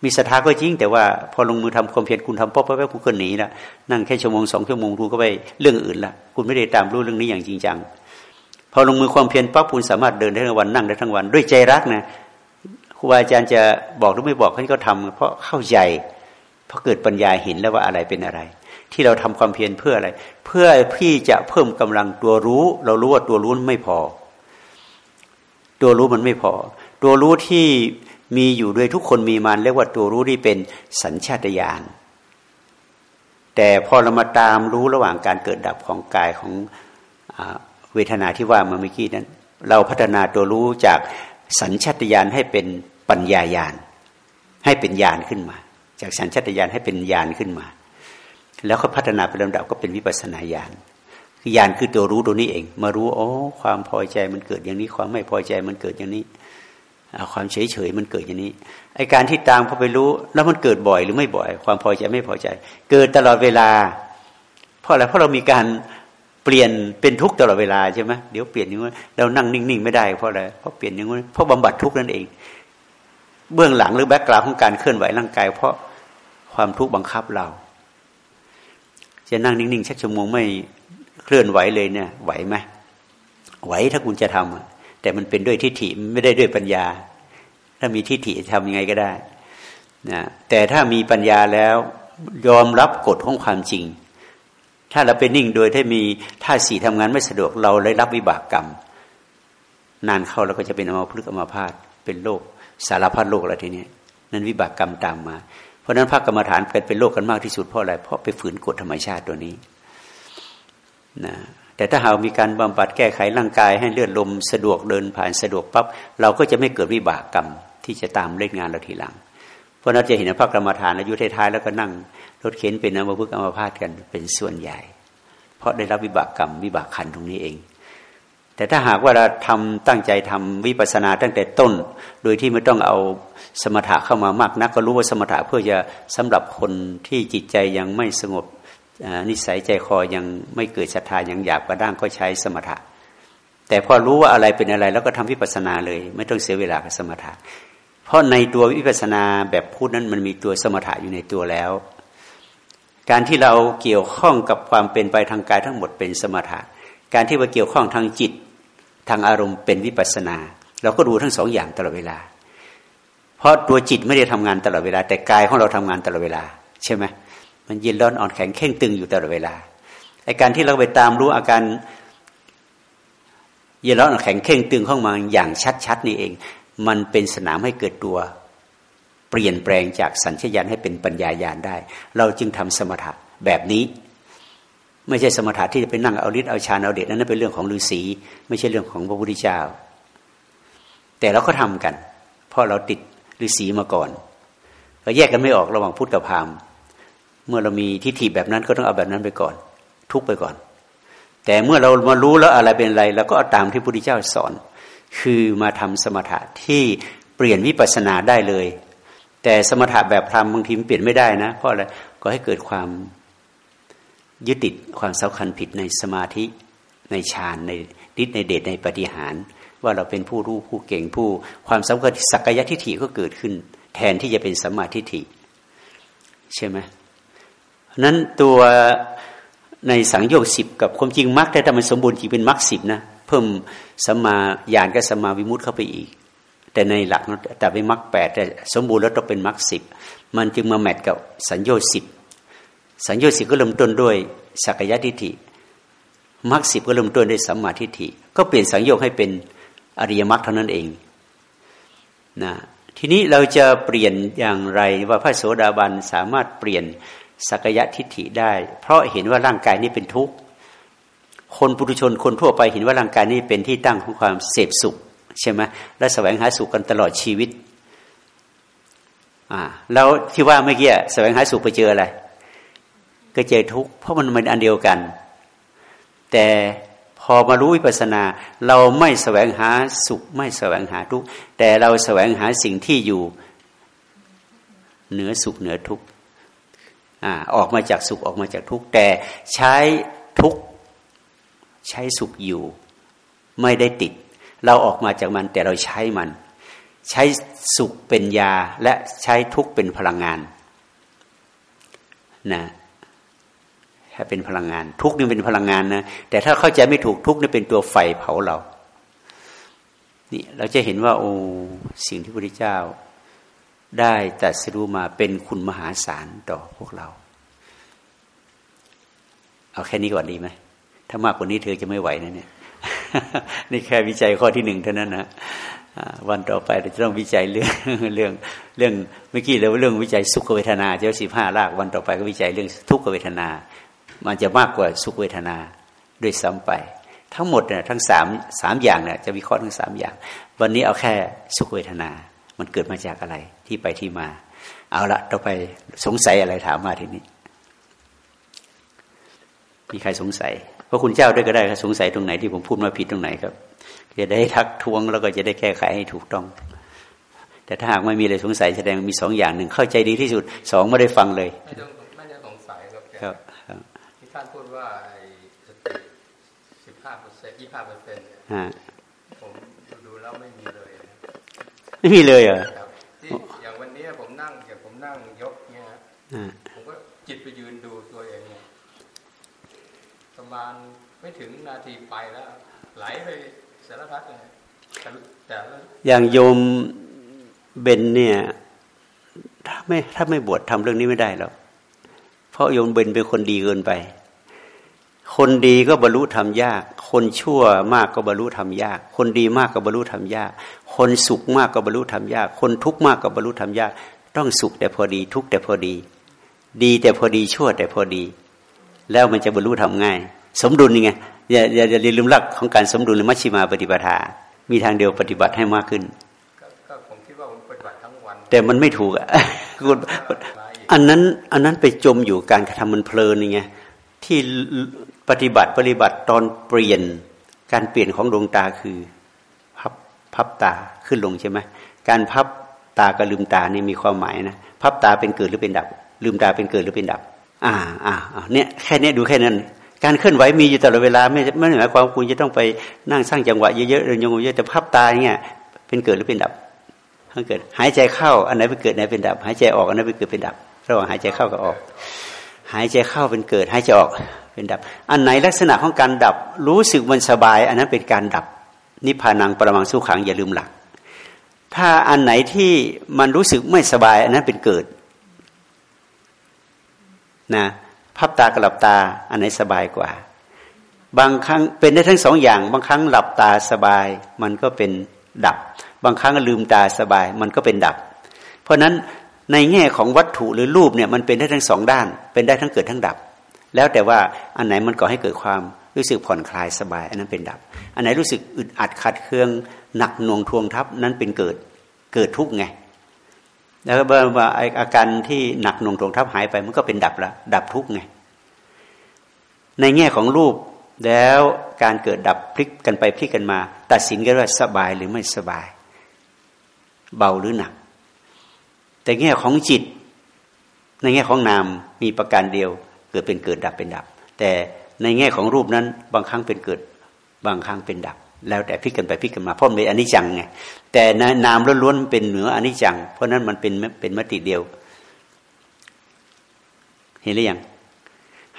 Speaker 1: มีศรัทธาก็จริง แต่ว่าพอลงมือทำความเพียรคุณทำป๊อปแป๊บคุณก็หนีละนั่งแค่ชั่วโมงสองชั่วโมงคุณก็ไปเรื่องอื่นละคุณไม่ได้ตามรู้เรื่องนี้อย่างจริงจังพอลงมือความเพียรปั๊บคุณสามารถเดินได้ทั้งวันนั่งได้ทั้งวัน ด้วยใจรักนะครูบาอาจารย์จะบอกหรือไม่บอกเขาก็ทำเพราะเข้าใจเพอเกิดปัญญาเห็นแล้วว่าอะไรเป็นอะไร ที่เราทำความเพียรเพื่ออะไร เพื่อพี่จะเพิ่มกำลังตัวรู้ เรารู้ว่าตัวรู้ไม่พอ ตัวรู้มันไม่พอ ตัวรู้ที่ มีอยู่ด้วยทุกคนมีมันเรียกว่าตัวรู้ที่เป็นสัญชาตญาณแต่พอเรามาตามรู้ระหว่างการเกิดดับของกายของเวทนาที่ว่ามาเมื่อกี้นั้น เราพัฒนาตัวรู้จากสัญชาตญาณให้เป็นปัญญาญาณให้เป็นญาณขึ้นมา จากสัญชาตญาณให้เป็นญาณขึ้นมา แล้วก็พัฒนาไปลำดับก็เป็นวิปัสนาญาณคือญาณคือตัวรู้ตัวนี้เอง มารู้โอ้ความพอใจมันเกิดอย่างนี้ความไม่พอใจมันเกิดอย่างนี้ ความเฉยเฉยมันเกิดอย่างนี้ไอการที่ตามพอไปรู้ แล้วมันเกิดบ่อยหรือไม่บ่อย ความพอใจไม่พอใจ เกิดตลอดเวลา เพราะอะไรเพราะเรามีการเปลี่ยนเป็นทุกข์ตลอดเวลาใช่ไหมเดี๋ยวเปลี่ยนอย่างนี้เรานั่งนิ่งๆไม่ได้เพราะอะไรเพราะเปลี่ยนอย่างนี้เพราะบำบัดทุกข์นั่นเอง เบื้องหลังหรือแบ็กกราวของการเคลื่อนไหวร่างกาย เพราะความทุกข์บังคับเรา จะนั่งนิ่งๆชักชั่วโมงไม่เคลื่อนไหวเลยเนี่ย ไหวไหมไหวถ้าคุณจะทำ แต่มันเป็นด้วยทิฏฐิไม่ได้ด้วยปัญญา ถ้ามีทิฏฐิทำยังไงก็ได้นะแต่ถ้ามีปัญญาแล้วยอมรับกฎของความจริง ถ้าเราเป็นนิ่งโดยที่มีท่าสีทำงานไม่สะดวกเราเลยรับวิบากกรรม นานเข้าเราก็จะเป็นอมาพลึกอมาพาตเป็นโรคสารพัดโรคอะไรทีนี้นั้นวิบากกรรมตามมา เพราะนั้นพระกรรมฐานเป็นเป็นโรคกันมากที่สุดเพราะอะไรเพราะไปฝืนกฎธรรมชาติตัวนี้นะ แต่ถ้าหากมีการบำบัดแก้ไขร่างกายให้เลือดลมสะดวกเดินผ่านสะดวกปั๊บเราก็จะไม่เกิดวิบากกรรมที่จะตามเล่นงานเราทีหลัง เพราะนั้นจะเห็นพระกรรมฐานอายุท้ายๆแล้วก็นั่งรถเข็นเป็นอัมพฤกษ์อัมพาตกันเป็นส่วนใหญ่ เพราะได้รับวิบากกรรมวิบากขันตรงนี้เอง แต่ถ้าหากว่าเราทำตั้งใจทำวิปัสสนาตั้งแต่ต้น โดยที่ไม่ต้องเอาสมถะเข้ามามากนัก ก็รู้ว่าสมถะเพื่อจะสำหรับคนที่จิตใจยังไม่สงบ นิสัยใจคอยังไม่เกิดศรัทธายังอยากกระด้างก็ใช้สมถะ แต่พอรู้ว่าอะไรเป็นอะไร แล้วก็ทำวิปัสสนาเลย ไม่ต้องเสียเวลากับสมถะ เพราะในตัววิปัสสนาแบบพูดนั้นมันมีตัวสมถะอยู่ในตัวแล้ว การที่เราเกี่ยวข้องกับความเป็นไปทางกายทั้งหมดเป็นสมถะ การที่มาเกี่ยวข้องทางจิตทางอารมณ์เป็นวิปัสนา เราก็ดูทั้งสองอย่างตลอดเวลา เพราะตัวจิตไม่ได้ทำงานตลอดเวลา แต่กายของเราทำงานตลอดเวลา ใช่ไหม มันเย็นร้อนอ่อนแข็งเข่งตึงอยู่ตลอดเวลาไอการที่เราไปตามรู้อาการเย็นร้อนอ่อนแข็งเข่งตึงข้ามาอย่างชัดๆนี่เอง มันเป็นสนามให้เกิดตัวเปลี่ยนแปลงจากสัญชญาณให้เป็นปัญญายาณได้ เราจึงทำสมถะแบบนี้ ไม่ใช่สมถะที่จะไปนั่งเอาฤทธิ์เอาฌานเอาเดชนั้นเป็นเรื่องของฤาษีไม่ใช่เรื่องของพระพุทธเจ้า แต่เราก็ทำกัน เพราะเราติดฤาษีมาก่อนเราแยกกันไม่ออกระหว่างพุทธกับพราหมณ์ เมื่อเรามีทิฏฐิแบบนั้นก็ต้องเอาแบบนั้นไปก่อน ทุกไปก่อน แต่เมื่อเรามารู้แล้วอะไรเป็นอะไรเราก็เอาตามที่พระพุทธเจ้าสอน คือมาทำสมถะที่เปลี่ยนวิปัสสนาได้เลย แต่สมถะแบบพรามบางทีมันเปลี่ยนไม่ได้นะ เพราะอะไรก็ให้เกิดความยึดติดความสำคัญผิดในสมาธิในฌานในฤทธิ์ในเดชในปฏิหารว่าเราเป็นผู้รู้ผู้เก่งผู้ ความสำคัญสักกายทิฏฐิก็เกิดขึ้น แทนที่จะเป็นสัมมาทิฏฐิใช่ไหม นั้นตัวในสังโยชน์สิบกับความจริงมรรคแต่ถ้ามันสมบูรณ์จริงเป็นมรรคสิบนะเพิ่มสมาญาณกับสมาวิมุตติเข้าไปอีก แต่ในหลักแต่เป็นมรรคแปดแต่สมบูรณ์แล้วต้องเป็นมรรคสิบมันจึงมาแมทกับสัญญาสิบสัญญาสิบก็เริ่มต้นด้วยสักยะทิฏฐิมรรคสิบก็เริ่มต้นด้วยสัมมาทิฏฐิก็เปลี่ยนสังโยชน์ให้เป็นอริยมรรคเท่านั้นเองนะทีนี้เราจะเปลี่ยนอย่างไรว่าพระโสดาบันสามารถเปลี่ยน สักยะทิฏฐิได้ เพราะเห็นว่าร่างกายนี้เป็นทุกข์ คนปุถุชนคนทั่วไปเห็นว่าร่างกายนี้เป็นที่ตั้งของความเสพสุขใช่ไหมและแสวงหาสุขกันตลอดชีวิตอ่าแล้วที่ว่าเมื่อกี้แสวงหาสุขไปเจออะไร ก็เจอทุกข์เพราะมันเป็นอันเดียวกัน แต่พอมารู้วิปัสนา เราไม่แสวงหาสุข ไม่แสวงหาทุกข์แต่เราแสวงหาสิ่งที่อยู่เหนือสุขเหนือทุกข์ ออกมาจากสุขออกมาจากทุกข์แต่ใช้ทุกข์ใช้สุขอยู่ ไม่ได้ติด เราออกมาจากมันแต่เราใช้มัน ใช้สุขเป็นยาและใช้ทุกข์เป็นพลังงานนะถ้าเป็นพลังงาน ทุกนี่เป็นพลังงานนะแต่ถ้าเข้าใจไม่ถูกทุกนี่เป็นตัวไฟเผาเรา นี่เราจะเห็นว่าโอ้สิ่งที่พระพุทธเจ้า ได้ตัดสู้มาเป็นคุณมหาศาลต่อพวกเรา เอาแค่นี้ก่อนดีไหม ถ้ามากกว่านี้เธอจะไม่ไหวนะเนี่ย นี่แค่วิจัยข้อที่หนึ่งเท่านั้นนะวันต่อไปเราจะต้องวิจัยเรื่องเรื่องเรื่องเมื่อกี้เราเรื่องวิจัยสุขเวทนาเจ้าสิบห้ารากวันต่อไปก็วิจัยเรื่องทุกขเวทนา มันจะมากกว่าสุขเวทนาด้วยซ้ำไป ทั้งหมดเนี่ยทั้งสามสามอย่างเนี่ยจะวิเคราะห์ทั้งสามอย่าง วันนี้เอาแค่สุขเวทนา มันเกิดมาจากอะไร ที่ไปที่มา เอาละต่อไปสงสัยอะไรถามมาทีนี้มีใครสงสัยพระคุณเจ้าด้วยก็ได้ครับสงสัยตรงไหนที่ผมพูดมาผิดตรงไหนครับจะได้ทักท้วงแล้วก็จะได้แก้ไขให้ถูกต้อง แต่ถ้าหากไม่มีอะไรสงสัยแสดงมีสองอย่างหนึ่งเข้าใจดีที่สุดสองไม่ได้ฟังเลย
Speaker 2: ไม่ต้องไม่ได้สงสัยครับที่ท่านพูดว่าสติสิบห้าเปอร์เซ็นต์ยี่ห้าเปอร์เซ็นต์ผมดูแล้วไม่มีเลย
Speaker 1: ไม่มีเลยเหรอ
Speaker 2: อย่างวันนี้ผมนั่งอย่างผมนั่งยกเนี่ยผมก็จิตไปยืนดูตัวเองเนี่ยประ มาณไม่ถึงนาทีไปแล้ว ไหลไปสารพัดเลยแต่
Speaker 1: อย่างโยมเบนเนี่ยถ้าไม่ถ้าไม่บวชทำเรื่องนี้ไม่ได้หรอกเพราะโยมเบนเป็นคนดีเกินไป คนดีก็บรรลุทำยาก คนชั่วมากก็บรรลุทำยาก คนดีมากก็บรรลุทำยาก คนสุขมากก็บรรลุธรรมยาก คนทุกข์มากก็บรรลุธรรมยาก ต้องสุขแต่พอดีทุกข์แต่พอดี ดีแต่พอดีชั่วแต่พอดี แล้วมันจะบรรลุธรรมง่าย สมดุลยังไงอย่าอย่าอย่าลืมหลักของการสมดุลหรือมัชชิมาปฏิปทา มีทางเดียวปฏิบัติให้มากขึ้น
Speaker 2: ก็ผมคิดว่าผมปฏิบัติทั้งวัน
Speaker 1: แต่มันไม่ถูกอะอันนั้นอันนั้นไปจมอยู่การกระทำมันเพลินยังไงที่ปฏิบัติปฏิบัติตอนเปลี่ยนการเปลี่ยนของดวงตาคือพับตาขึ้นลงใช่ไหมการพับตากับลืมตานี่มีความหมายนะพับตาเป็นเกิดหรือเป็นดับ ลืมตาเป็นเกิดหรือเป็นดับ อ่าอ่าเนี่ยแค่นี้ดูแค่นั้น การเคลื่อนไหวมีอยู่ตลอดเวลาไม่ไม่หมายความคุณจะต้องไปนั่งสร้างจังหวะเยอะๆเดินยงเยอะแต่พับตาเนี่ยเป็นเกิดหรือเป็นดับถ้าเกิด หายใจเข้าอันไหนเป็นเกิดไหนเป็นดับ หายใจออกอันไหนเป็นเกิดเป็นดับ ระหว่างหายใจเข้ากับออก หายใจเข้าเป็นเกิด หายใจออกเป็นดับ อันไหนลักษณะของการดับ รู้สึกมันสบาย อันนั้นเป็นการดับ นิพพานังประมังสุขังอย่าลืมหลัก ถ้าอันไหนที่มันรู้สึกไม่สบาย อันนั้นเป็นเกิดนะ พับตากลับตาอันไหนสบายกว่า บางครั้งเป็นได้ทั้งสองอย่าง บางครั้งหลับตาสบาย มันก็เป็นดับ บางครั้งลืมตาสบาย มันก็เป็นดับ เพราะนั้นในแง่ของวัตถุหรือรูปเนี่ยมันเป็นได้ทั้งสองด้าน เป็นได้ทั้งเกิดทั้งดับ แล้วแต่ว่าอันไหนมันก่อให้เกิดความรู้สึกผ่อนคลายสบาย อันนั้นเป็นดับ อันไหนรู้สึกอึดอัดขัดเคืองหนักหน่วงทวงทับนั้นเป็นเกิดเกิดทุกข์ไง แล้วก็ว่าอาการที่หนักหน่วงทวงทับหายไปมันก็เป็นดับละดับทุกไงในแง่ของรูปแล้วการเกิดดับพลิกกันไปพลิกกันมา ตัดสินกันว่าสบายหรือไม่สบาย เบาหรือหนัก แต่แง่ของจิต ในแง่ของนามมีประการเดียว เกิดเป็นเกิดดับเป็นดับ แต่ในแง่ของรูปนั้นบางครั้งเป็นเกิด บางครั้งเป็นดับ แล้วแต่พลิกกันไปพลิกกันมาเพราะเป็นอนิจจังไงแต่นามล้วนๆเป็นเหนืออนิจจัง เพราะนั้นมันเป็นเป็นมติเดียว เห็นหรือยัง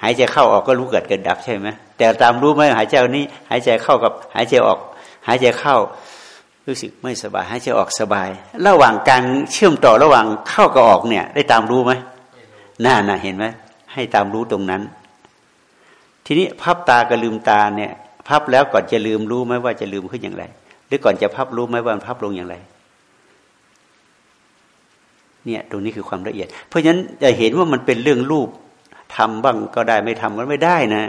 Speaker 1: หายใจเข้าออกก็รู้เกิดเกิดดับใช่ไหมแต่ตามรู้ไหมหายใจนี้ หายใจเข้ากับ หายใจออก หายใจเข้า รู้สึกไม่สบาย หายใจออกสบาย ระหว่างการเชื่อมต่อระหว่างเข้ากับออกเนี่ย ได้ตามรู้ไหมน่าน่ะเห็นไหมให้ตามรู้ตรงนั้น ทีนี้พับตากับลืมตาเนี่ย พับแล้วก่อนจะลืมรู้ไหมว่าจะลืมขึ้นอย่างไร หรือก่อนจะพับรู้ไหมว่าพับลงอย่างไรเนี่ยตรงนี้คือความละเอียด เพราะฉะนั้นจะเห็นว่ามันเป็นเรื่องรูปทำบ้างก็ได้ไม่ทำก็ไม่ได้นะ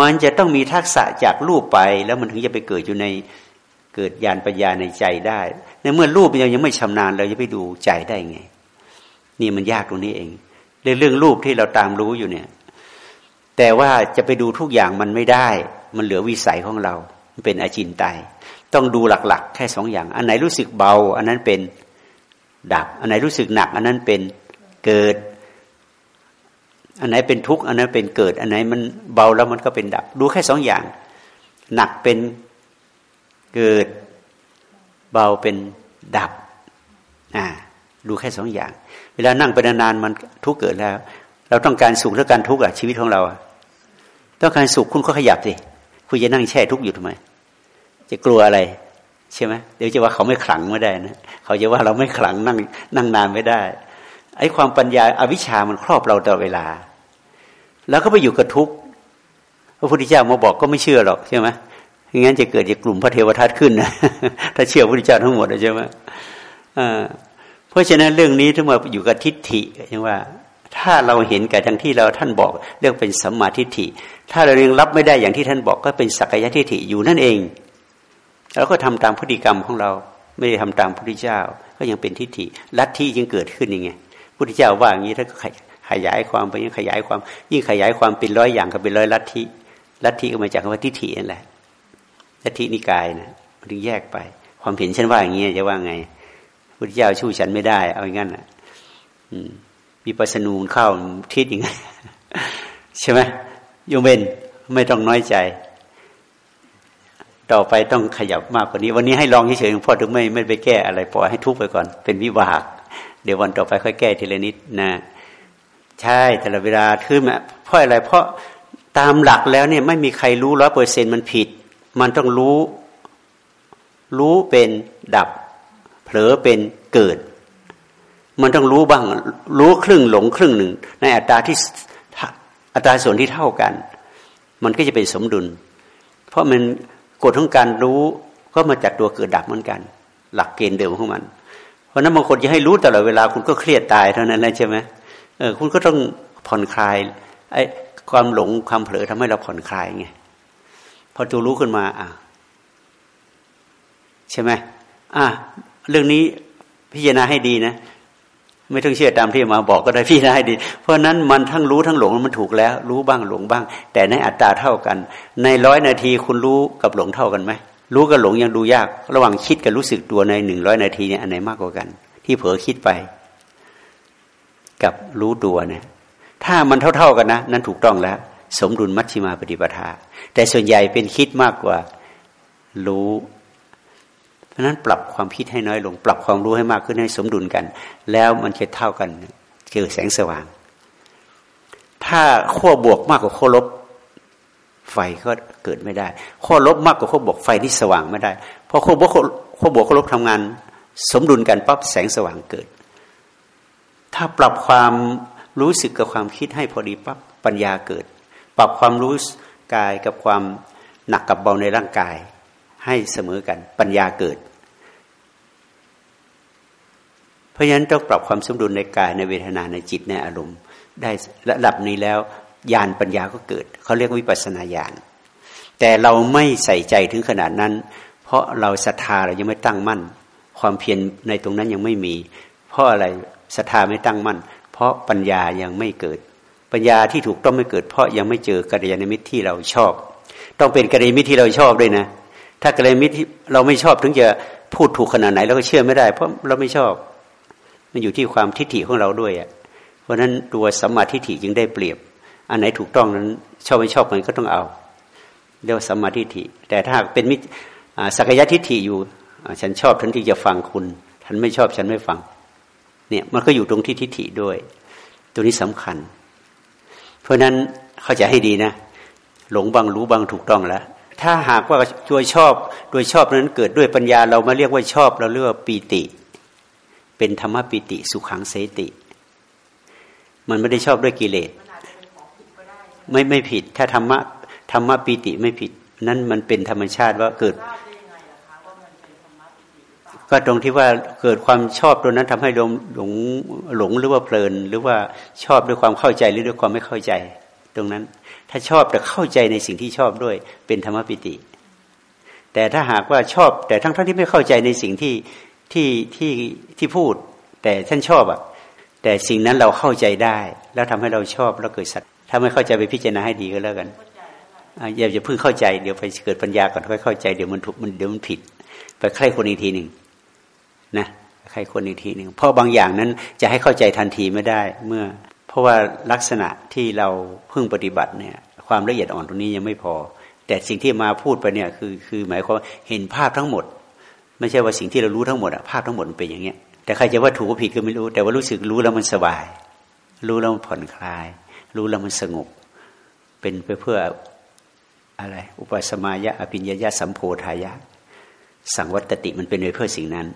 Speaker 1: มันจะต้องมีทักษะจากรูปไป แล้วมันถึงจะไปเกิดอยู่ในเกิดญาณปัญญาในใจได้ ในเมื่อรูปยังยังไม่ชำนาญเราจะไปดูใจได้ไง นี่มันยากตรงนี้เอง เรื่องเรื่องรูปที่เราตามรู้อยู่เนี่ย แต่ว่าจะไปดูทุกอย่างมันไม่ได้ มันเหลือวิสัยของเราเป็นอาจินไตต้องดูหลัก ๆ แค่สองอย่าง อันไหนรู้สึกเบา อันนั้นเป็นดับ อันไหนรู้สึกหนัก อันนั้นเป็นเกิด อันไหนเป็นทุกข์อันนั้นเป็นเกิด อันไหนมันเบาแล้วมันก็เป็นดับ ดูแค่สองอย่าง หนักเป็นเกิด เบาเป็นดับ อ่า ดูแค่สองอย่าง เวลานั่งไปนานๆมันทุกข์เกิดแล้ว เราต้องการสุขหรือการทุกข์อะชีวิตของเราต้องการสุขคุณก็ขยับสิ คุณจะนั่งแช่ทุกข์อยู่ทำไม จะกลัวอะไร ใช่ไหมเดี๋ยวจะว่าเขาไม่ขลังไม่ได้นะเขาจะว่าเราไม่ขลังนั่งนั่งนานไม่ได้ไอ้ความปัญญาอาวิชามันครอบเราตลอดเวลา แล้วก็ไปอยู่กับทุกข์พระพุทธเจ้ามาบอกก็ไม่เชื่อหรอกใช่ไหมงั้นจะเกิดจากกลุ่มพระเทวทัตขึ้นนะถ้าเชื่อพระพุทธเจ้าทั้งหมดใช่ไหมเพราะฉะนั้นเรื่องนี้ถ้ามาอยู่กับทิฏฐิใช่ว่า ถ้าเราเห็นกับทั้งที่เราท่านบอกเรื่องเป็นสัมมาทิฏฐิ ถ้าเรายังรับไม่ได้อย่างที่ท่านบอกก็เป็นสักยะทิฏฐิอยู่นั่นเองเราก็ทำตามพฤติกรรมของเรา ไม่ได้ทำตามพระพุทธเจ้า ก็ยังเป็นทิฏฐิลัทธิยังเกิดขึ้นยังไงพุทธเจ้าว่าอย่างนี้ถ้าก็ขยายความไปยิ่งขยายความ ยิ่งขยายความเป็นร้อยอย่างก็เป็นร้อยลัทธิลัทธิก็มาจากคำว่าทิฏฐินั่นแหละลัทธินิกายนะมันถึงแยกไป ความเห็นฉันว่าอย่างนี้จะว่าไงพุทธเจ้าชู้ฉันไม่ได้ เอาอย่างนั้นอะมี มีปัสนูนเข้าทิศยังไงใช่ไหมยมเบนไม่ต้องน้อยใจ ต่อไปต้องขยับมากกว่านี้ วันนี้ให้ลองเฉยๆพ่อถึงไม่ไม่ไปแก้อะไรปล่อยให้ทุกไปก่อน เป็นวิบาก เดี๋ยววันต่อไปค่อยแก้ทีละนิดนะ ใช่แต่ละเวลาคือเพราะอะไร เพราะตามหลักแล้วเนี่ยไม่มีใครรู้ร้อยเปอร์เซ็นมันผิด มันต้องรู้ รู้เป็นดับ เผลอเป็นเกิด มันต้องรู้บ้าง รู้ครึ่งหลงครึ่งหนึ่ง ในอัตราที่อัตราส่วนที่เท่ากัน มันก็จะเป็นสมดุล เพราะมันกฎของการรู้ก็มาจากตัวเกิดดับเหมือนกัน หลักเกณฑ์เดิมของมัน เพราะนั้นบางคนจะให้รู้ตลอดเวลาคุณก็เครียดตายเท่านั้นแหละใช่ไหมเออคุณก็ต้องผ่อนคลายไอ้ความหลงความเผลอทำให้เราผ่อนคลายไงพอตัวรู้ขึ้นมาอะใช่ไหมอะเรื่องนี้พิจารณาให้ดีนะ ไม่ต้องเชื่อตามที่มาบอกก็ได้พี่ได้ดี เพราะนั้นมันทั้งรู้ทั้งหลงมันถูกแล้ว รู้บ้างหลงบ้าง แต่ในอัตราเท่ากัน ในร้อยนาทีคุณรู้กับหลงเท่ากันไหมรู้กับหลงยังดูยาก ระหว่างคิดกับรู้สึกตัวในหนึ่งร้อยนาทีเนี่ยอันไหนมากกว่ากัน ที่เผลอคิดไป กับรู้ตัวเนี่ยถ้ามันเท่าๆกันนะ นั้นถูกต้องแล้ว สมดุลมัชฌิมาปฏิปทา แต่ส่วนใหญ่เป็นคิดมากกว่ารู้ เพราะนั้นปรับความคิดให้น้อยลง ปรับความรู้ให้มากขึ้นให้สมดุลกัน แล้วมันจะเท่ากันเกิดแสงสว่าง ถ้าขั้วบวกมากกว่าขั้วลบไฟก็เกิดไม่ได้ขั้วลบมากกว่าขั้วบวกไฟที่สว่างไม่ได้เพราะขั้วบวกขั้วบวกขั้วลบทำงาน สมดุลกันปั๊บแสงสว่างเกิด ถ้าปรับความรู้สึกกับความคิดให้พอดีปั๊บปัญญาเกิด ปรับความรู้กายกับความหนักกับเบาในร่างกาย ให้เสมอกันปัญญาเกิด เพราะฉะนั้นต้องปรับความสมดุลในกายในเวทนาในจิตในอารมณ์ ได้ระดับนี้แล้วญาณปัญญาก็เกิด เขาเรียกวิปัสนาญาณแต่เราไม่ใส่ใจถึงขนาดนั้น เพราะเราศรัทธาเรายังไม่ตั้งมั่น ความเพียรในตรงนั้นยังไม่มี เพราะอะไรศรัทธาไม่ตั้งมั่น เพราะปัญญายังไม่เกิด ปัญญาที่ถูกต้องไม่เกิด เพราะยังไม่เจอกัลยาณมิตรที่เราชอบ ต้องเป็นกัลยาณมิตรที่เราชอบด้วยนะ ถ้ากระไรมิตรที่เราไม่ชอบถึงจะพูดถูกขนาดไหนเราก็เชื่อไม่ได้ เพราะเราไม่ชอบ มันอยู่ที่ความทิฏฐิของเราด้วยอะเพราะฉะนั้นตัวสัมมาทิฏฐิจึงได้เปรียบ อันไหนถูกต้องนั้น ชอบไม่ชอบมันก็ต้องเอาเรียกว่าสัมมาทิฏฐิ แต่ถ้าเป็นมิสักยะทิฏฐิอยู่ฉันชอบทันที่จะฟังคุณฉันไม่ชอบฉันไม่ฟัง เนี่ยมันก็อยู่ตรงที่ทิฏฐิด้วย ตัวนี้สำคัญ เพราะฉะนั้นเข้าใจให้ดีนะ หลงบางรู้บางถูกต้องแล้ว ถ้าหากว่าโดยชอบ โดยชอบนั้นเกิดด้วยปัญญาเรามาเรียกว่าชอบ เราเรียกว่าปีติ เป็นธรรมปีติ สุขังเสติ มันไม่ได้ชอบด้วยกิเลสไม่ไม่ผิด ถ้าธรรมะธรรมะปีติไม่ผิด นั่นมันเป็นธรรมชาติว่าเกิด ก็ตรงที่ว่าเกิดความชอบตัวนั้นทำให้หลงหลงหลงหรือว่าเพลิน หรือว่าชอบด้วยความเข้าใจหรือด้วยความไม่เข้าใจ ตรงนั้น ถ้าชอบแต่เข้าใจในสิ่งที่ชอบด้วยเป็นธรรมปิติ แต่ถ้าหากว่าชอบ แต่ทั้งทั้งที่ไม่เข้าใจในสิ่งที่ที่ที่ที่พูด แต่ท่านชอบอะแต่สิ่งนั้นเราเข้าใจได้ แล้วทำให้เราชอบแล้วเกิดสัตว์ถ้าไม่เข้าใจไปพิจารณาให้ดีก็แล้วกันอย่าอย่าเพิ่งเข้าใจเดี๋ยวไปเกิดปัญญาก่อนค่อยเข้าใจเดี๋ยวมันถูกมันเดี๋ยวมันผิด ไปใครคนอีกทีหนึ่งนะใครคนอีกทีหนึ่งเพราะบางอย่างนั้นจะให้เข้าใจทันทีไม่ได้ เมื่อ เพราะว่าลักษณะที่เราเพิ่งปฏิบัติเนี่ย ความละเอียดอ่อนตรงนี้ยังไม่พอ แต่สิ่งที่มาพูดไปเนี่ยคือคือหมายความเห็นภาพทั้งหมด ไม่ใช่ว่าสิ่งที่เรารู้ทั้งหมดอะภาพทั้งหมดเป็นอย่างเงี้ย แต่ใครจะว่าถูกผิดก็ไม่รู้ แต่ว่ารู้สึกรู้แล้วมันสบาย รู้แล้วมันผ่อนคลาย รู้แล้วมันสงบเป็นเพื่ออะไร อุปสมายะอภิญญาสัมโพธายะ สังวัตติมันเป็นไปเพื่อสิ่งนั้น